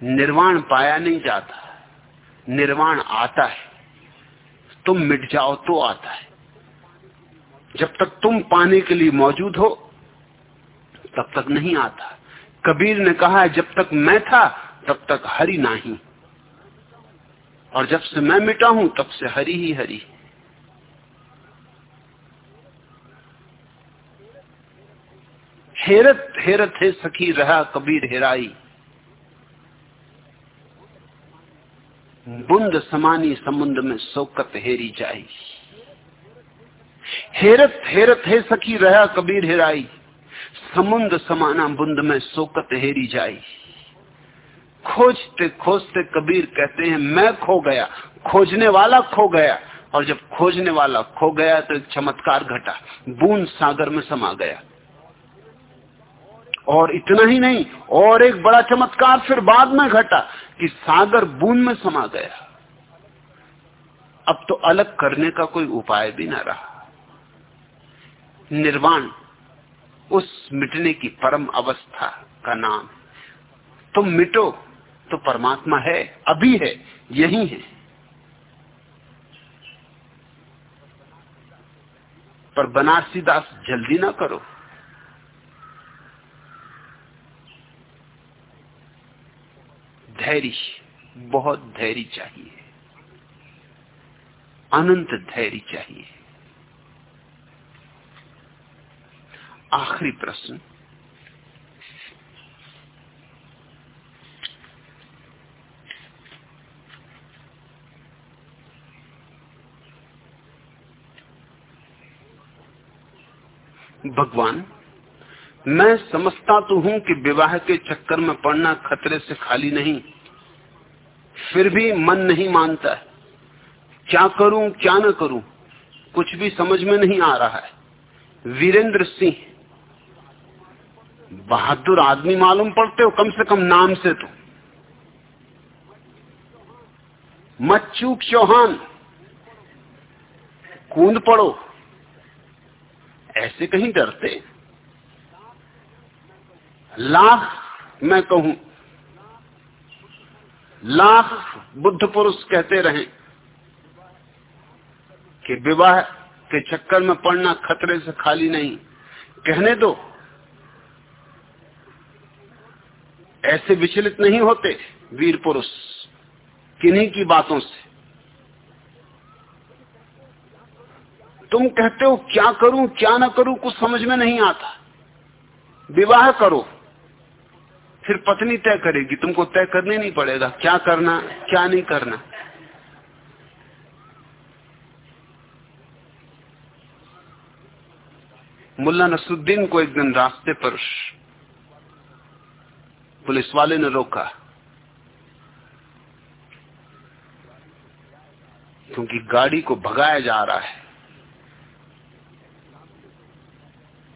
निर्वाण पाया नहीं जाता निर्वाण आता है, तुम मिट जाओ तो आता है। जब तक तुम पाने के लिए मौजूद हो, तब तक नहीं आता। कबीर ने कहा है जब तक मैं था, तब तक हरि नहीं। और जब से मैं मिटा हूँ, तब से हरि ही हरि। हेरत हेरत है सखी, रहा कबीर हेराई बुंद समानी समुद्र में सोकत हेरी जाई। हेरत हेरत है सखी, रहा कबीर हेराई समुद्र समाना बुंद में सोकत हेरी जाई। खोजते खोजते कबीर कहते हैं, मैं खो गया, खोजने वाला खो गया। और जब खोजने वाला खो गया तो एक चमत्कार घटा, बूंद सागर में समा गया। और इतना ही नहीं, और एक बड़ा चमत्कार फिर बाद में घटा कि सागर बूंद में समा गया। अब तो अलग करने का कोई उपाय भी ना रहा। निर्वाण, उस मिटने की परम अवस्था का नाम। तुम मिटो तो परमात्मा है, अभी है, यही है। पर बनारसी दास जल्दी ना करो। धैर्य बहुत धैर्य चाहिए। अनंत धैर्य चाहिए। आखिरी प्रश्न। भगवान मैं समझता तो हूँ कि विवाह के चक्कर में पड़ना खतरे से खाली नहीं। फिर भी मन नहीं मानता है। क्या करूँ, क्या न करूँ, कुछ भी समझ में नहीं आ रहा है। वीरेंद्र सिंह, बहादुर आदमी मालूम पड़ते हो, कम से कम नाम से तो। मच्चूक चौहान, कूद पड़ो। ऐसे कहीं डरते? लाख मैं कहूँ। लाख बुद्ध पुरुष कहते रहे कि विवाह के चक्कर में पड़ना खतरे से खाली नहीं। कहने दो, ऐसे विचलित नहीं होते वीर पुरुष किन्हीं की बातों से। तुम कहते हो, क्या करूँ, क्या ना करूँ, कुछ समझ में नहीं आता। विवाह करो फिर पत्नी तय करेगी, तुमको तय करने नहीं पड़ेगा, क्या करना, क्या नहीं करना। मुल्ला नसुद्दीन को एक दिन रास्ते पर पुलिस वाले ने रोका, क्योंकि गाड़ी को भगाया जा रहा है।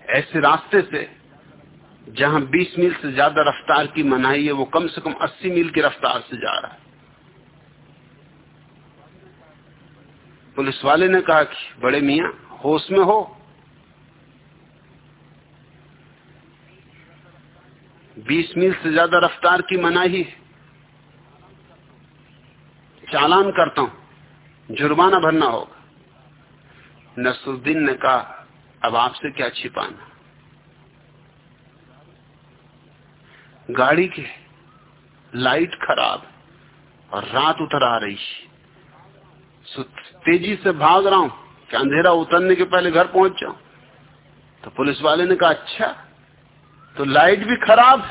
ऐसे रास्ते से जहाँ 20 मील से ज़्यादा रफ्तार की मनाही है, वो कम से कम 80 मील की रफ्तार से जा रहा है। पुलिस वाले ने कहा कि, बड़े मियाँ, होश में हो। 20 मील से ज़्यादा रफ्तार की मनाही चालान करता हूँ, जुर्माना भरना होगा। नसरुद्दीन ने कहा, अब आपसे क्या छिपाना? गाड़ी के लाइट खराब और रात उतर आ रही तेज़ी से भाग रहा हूँ कि अंधेरा उतरने के पहले घर पहुँच जाऊँ। तो पुलिस वाले ने कहा अच्छा तो लाइट भी खराब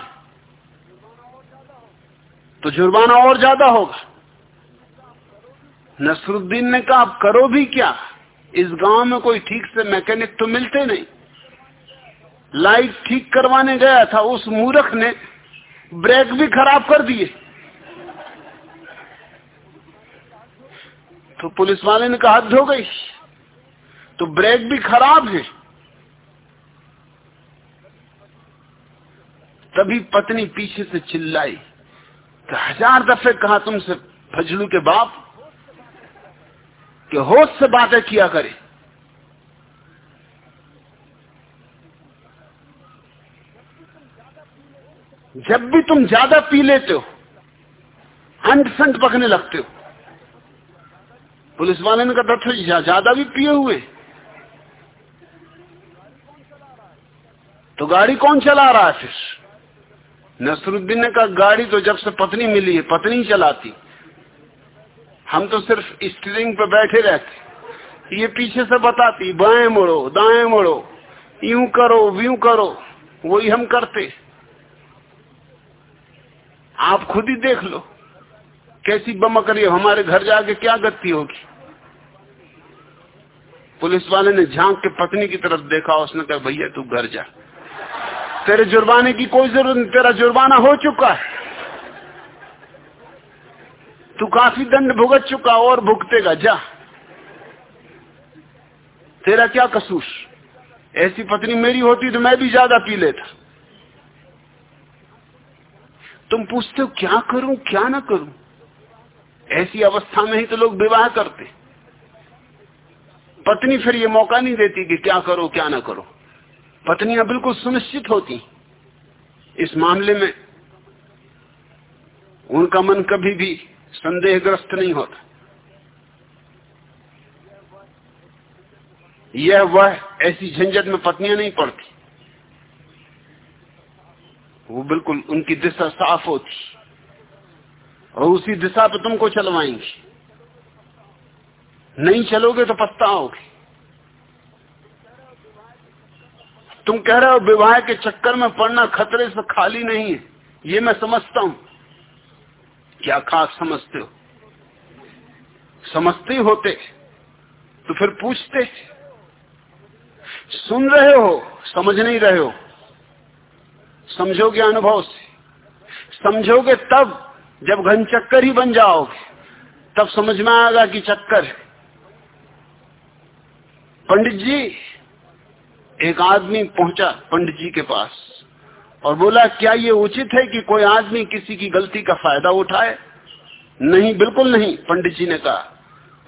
तो जुर्माना और ज़्यादा होगा। नसरुद्दीन ने कहा, आप करो भी क्या? इस गाँव में कोई ठीक से मैकेनिक तो मिलते नहीं। लाइट ठीक करवाने गया था, उस मूर्ख ने ब्रेक भी खराब कर दिए। तो पुलिस वाले ने कहा, हद गई। तो ब्रेक भी खराब है। तभी पत्नी पीछे से चिल्लाई तो हज़ार दफे कहा तुमसे फजलू के बाप, कि होश से बातें किया करे। जब भी तुम ज़्यादा पी लेते हो अंट संट पकने लगते हो। पुलिस वाले ने कहा था ज़्यादा भी पिए हुए। तो गाड़ी कौन चला रहा है फिर? नसरुद्दीन ने कहा, गाड़ी तो जब से पत्नी मिली है, पत्नी चलाती। हम तो सिर्फ़ स्टीयरिंग पे बैठे रहते। ये पीछे से बताती, बाएँ मुड़ो, दाएँ मुड़ो, यूँ करो, व्यू करो, वही हम करते। आप खुद ही देख लो। कैसी बमक रही हमारे घर जाके क्या गति होगी? पुलिस वाले ने झाँक के पत्नी की तरफ़ देखा, उसने कहा, भैया, तू घर जा। तेरे जुर्माने की कोई ज़रूरत नहीं, तेरा जुर्माना हो चुका है। तू काफ़ी दंड भुगत चुका, और भुगतेगा, जा। तेरा क्या कसूर? ऐसी पत्नी मेरी होती तो मैं भी ज़्यादा पी लेता। तुम पूछते हो, क्या करूँ, क्या ना करूँ? ऐसी अवस्था में ही तो लोग विवाह करते। पत्नी फिर ये मौका नहीं देती कि क्या करो, क्या ना करो। पत्नियाँ बिल्कुल सुनिश्चित होती। इस मामले में उनका मन कभी भी संदेहग्रस्त नहीं होता। यह वह ऐसी झंझट में पत्नियाँ नहीं पड़ती। वो बिल्कुल उनकी दिशा साफ़ होती। और उसी दिशा पे तुमको चलवाएँगे। नहीं चलोगे तो पछताओगे। तुम कह रहे हो विवाह के चक्कर में पड़ना खतरे से खाली नहीं है। ये मैं समझता हूँ। क्या खास समझते हो? समझते होते। तो फिर पूछते। सुन रहे हो, समझ नहीं रहे हो। समझोगे अनुभव से। समझोगे तब जब घन चक्कर ही बन जाओगे, तब समझ में आएगा कि चक्कर पंडित जी, एक आदमी पहुँचा पंडित जी के पास और बोला, क्या ये उचित है कि कोई आदमी किसी की गलती का फ़ायदा उठाए? नहीं, बिल्कुल नहीं, पंडित जी ने कहा।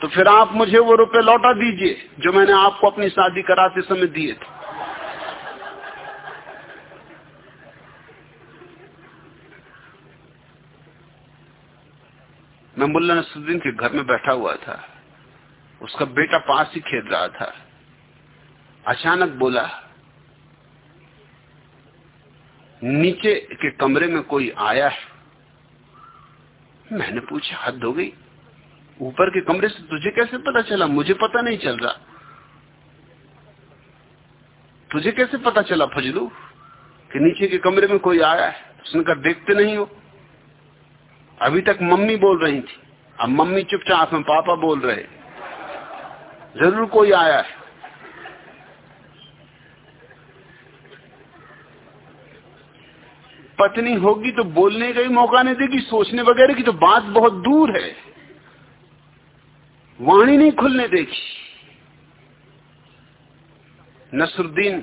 तो फिर आप मुझे वो रुपए लौटा दीजिए, जो मैंने आपको अपनी शादी कराते समय दिए थे। मैं मुल्ला नसरुद्दीन के घर में बैठा हुआ था। उसका बेटा पास ही खेल रहा था। अचानक बोला, नीचे के कमरे में कोई आया है? मैंने पूछा, हद हो गई। ऊपर के कमरे से तुझे कैसे पता चला? मुझे पता नहीं चल रहा। तुझे कैसे पता चला फजलू, कि नीचे के कमरे में कोई आया है? उसने कहा, देखते नहीं हो। अभी तक मम्मी बोल रही थी। अब मम्मी चुपचाप में पापा बोल रहे ज़रूर कोई आया है। पत्नी होगी तो बोलने का ही मौका नहीं देगी, सोचने वगैरह की तो बात बहुत दूर है। वाणी नहीं खुलने देगी। नसरुद्दीन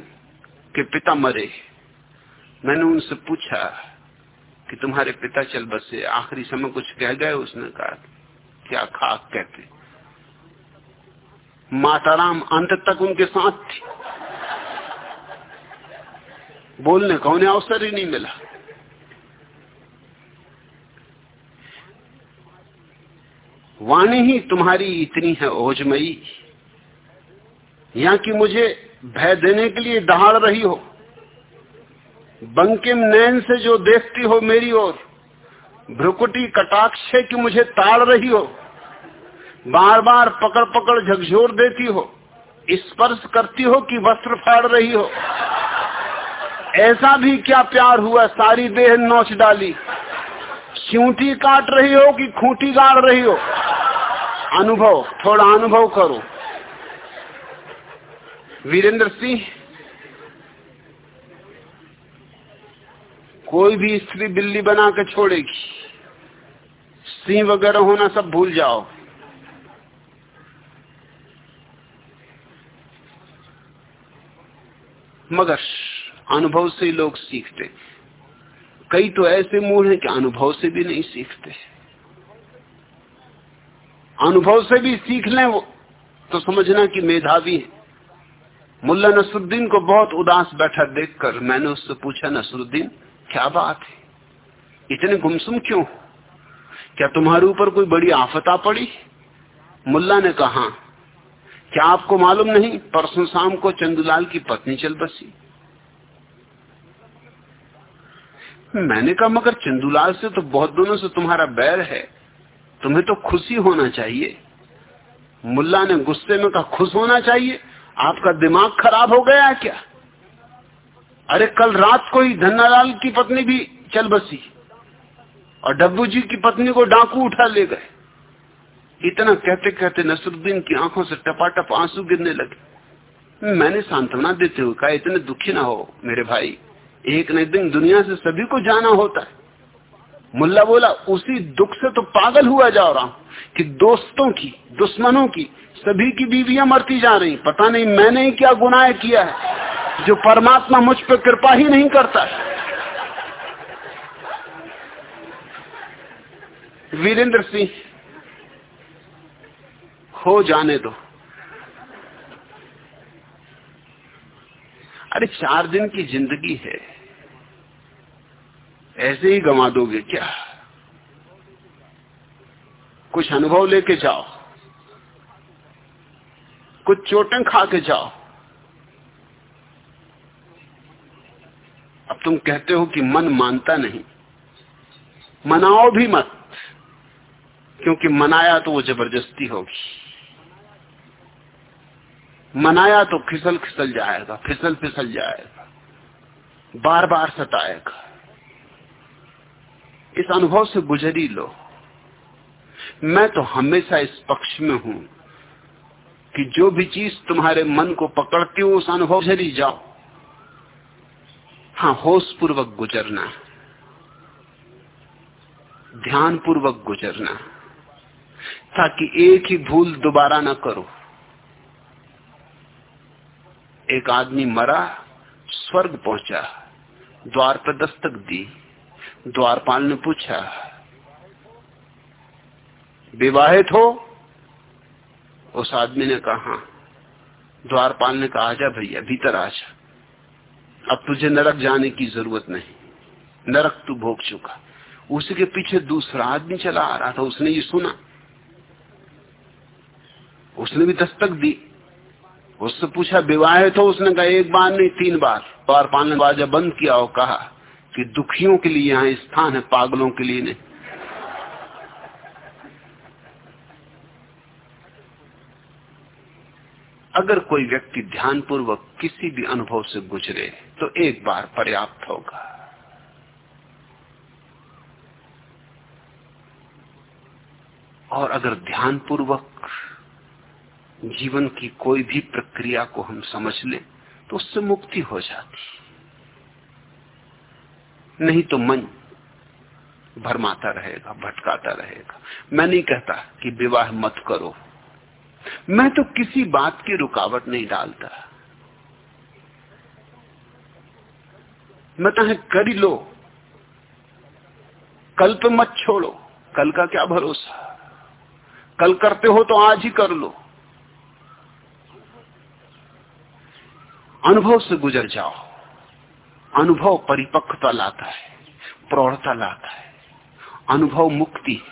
के पिता मरे। मैंने उनसे पूछा कि तुम्हारे पिता चल बसे आखिरी समय कुछ कह गए, उसने कहा, क्या खाक कहते माताराम अंत तक उनके साथ थी। बोलने का उन्हें अवसर ही नहीं मिला। वाणी ही तुम्हारी इतनी है ओजमयी, या कि मुझे भय देने के लिए दहाड़ रही हो? बंकिम नैन से जो देखती हो मेरी ओर, भ्रुकुटी कटाक्ष है कि मुझे ताड़ रही हो बार बार पकड़ पकड़ झकझोर देती हो, स्पर्श करती हो कि वस्त्र फाड़ रही हो। ऐसा भी क्या प्यार हुआ, सारी देह नोच डाली। क्यूटी काट रही हो कि खूंटी गाड़ रही हो? अनुभव, थोड़ा अनुभव करो। वीरेंद्र सिंह कोई भी स्त्री बिल्ली बना के छोड़ेगी। सिंह वगैरह होना सब भूल जाओ। मगर अनुभव से लोग सीखते। कई तो ऐसे मूड हैं कि अनुभव से भी नहीं सीखते। अनुभव से भी सीख लें वो तो समझना कि मेधावी है। मुल्ला नसरुद्दीन को बहुत उदास बैठा देखकर मैंने उससे पूछा, नसरुद्दीन क्या बात है? इतने गुमसुम क्यों? क्या तुम्हारे ऊपर कोई बड़ी आफत आ पड़ी? मुल्ला ने कहा, क्या आपको मालूम नहीं, परसों शाम को चंदूलाल की पत्नी चल बसी? मैंने कहा, मगर चंदूलाल से तो बहुत दोनों से तुम्हारा बैर है। तुम्हें तो खुशी होना चाहिए। मुल्ला ने गुस्से में कहा, खुश होना चाहिए? आपका दिमाग खराब हो गया क्या? अरे कल रात को ही धन्नालाल की पत्नी भी चल बसी और डब्बू जी की पत्नी को डाकू उठा ले गए। इतना कहते कहते नसरुद्दीन की आँखों से टपाटप आँसू गिरने लगे। मैंने सांत्वना देते हुए कहा, इतने दुखी ना हो मेरे भाई। एक न दिन दुनिया से सभी को जाना होता है। मुल्ला बोला, उसी दुख से तो पागल हुआ जा रहा हूँ कि दोस्तों की, दुश्मनों की, सभी की बीवियाँ मरती जा रही पता नहीं मैंने क्या गुनाह किया है। जो परमात्मा मुझ पर कृपा ही नहीं करता। वीरेंद्र सिंह हो जाने दो। अरे चार दिन की ज़िंदगी है। ऐसे ही गंवा दोगे क्या? कुछ अनुभव लेके जाओ। कुछ चोटें खा के जाओ अब तुम कहते हो कि मन मानता नहीं। मनाओ भी मत, क्योंकि मनाया तो वो ज़बरदस्ती होगी। मनाया तो फिसल फिसल जाएगा, फिसल फिसल जाएगा बार बार सताएगा। इस अनुभव से गुजरी लो। मैं तो हमेशा इस पक्ष में हूँ कि जो भी चीज़ तुम्हारे मन को पकड़ती हो, उस अनुभव से ही जाओ। हाँ होश पूर्वक गुजरना। ध्यान पूर्वक गुजरना। ताकि एक ही भूल दोबारा ना करो। एक आदमी मरा, स्वर्ग पहुँचा, द्वार पर दस्तक दी द्वारपाल ने पूछा, विवाहित हो? उस आदमी ने कहा हाँ। द्वारपाल ने कहा आजा भैया, भीतर आजा अब तुझे नरक जाने की ज़रूरत नहीं। नरक तू भोग चुका। उसी के पीछे दूसरा आदमी चला आ रहा था, उसने ये सुना। उसने भी दस्तक दी। उससे पूछा, विवाह तो उसने कहा, एक बार नहीं, तीन बार। और पाने बाजा बंद किया और कहा कि दुखियों के लिए यहाँ स्थान है, पागलों के लिए नहीं। अगर कोई व्यक्ति ध्यानपूर्वक किसी भी अनुभव से गुजरे तो एक बार पर्याप्त होगा। और अगर ध्यानपूर्वक जीवन की कोई भी प्रक्रिया को हम समझ लें तो उससे मुक्ति हो जाती नहीं तो मन भरमाता रहेगा, भटकाता रहेगा। मैं नहीं कहता कि विवाह मत करो। मैं तो किसी बात की रुकावट नहीं डालता। मैं तो कर लो। कल तो मत छोड़ो। कल का क्या भरोसा? कल करते हो तो आज ही कर लो। अनुभव से गुजर जाओ। अनुभव परिपक्वता लाता है, प्रौढ़ता लाता है। अनुभव मुक्ति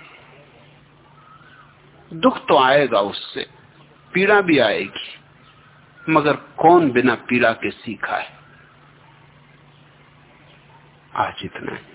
दुख तो आएगा उससे। पीड़ा भी आएगी। मगर कौन बिना पीड़ा के सीखा है? आज इतना ही।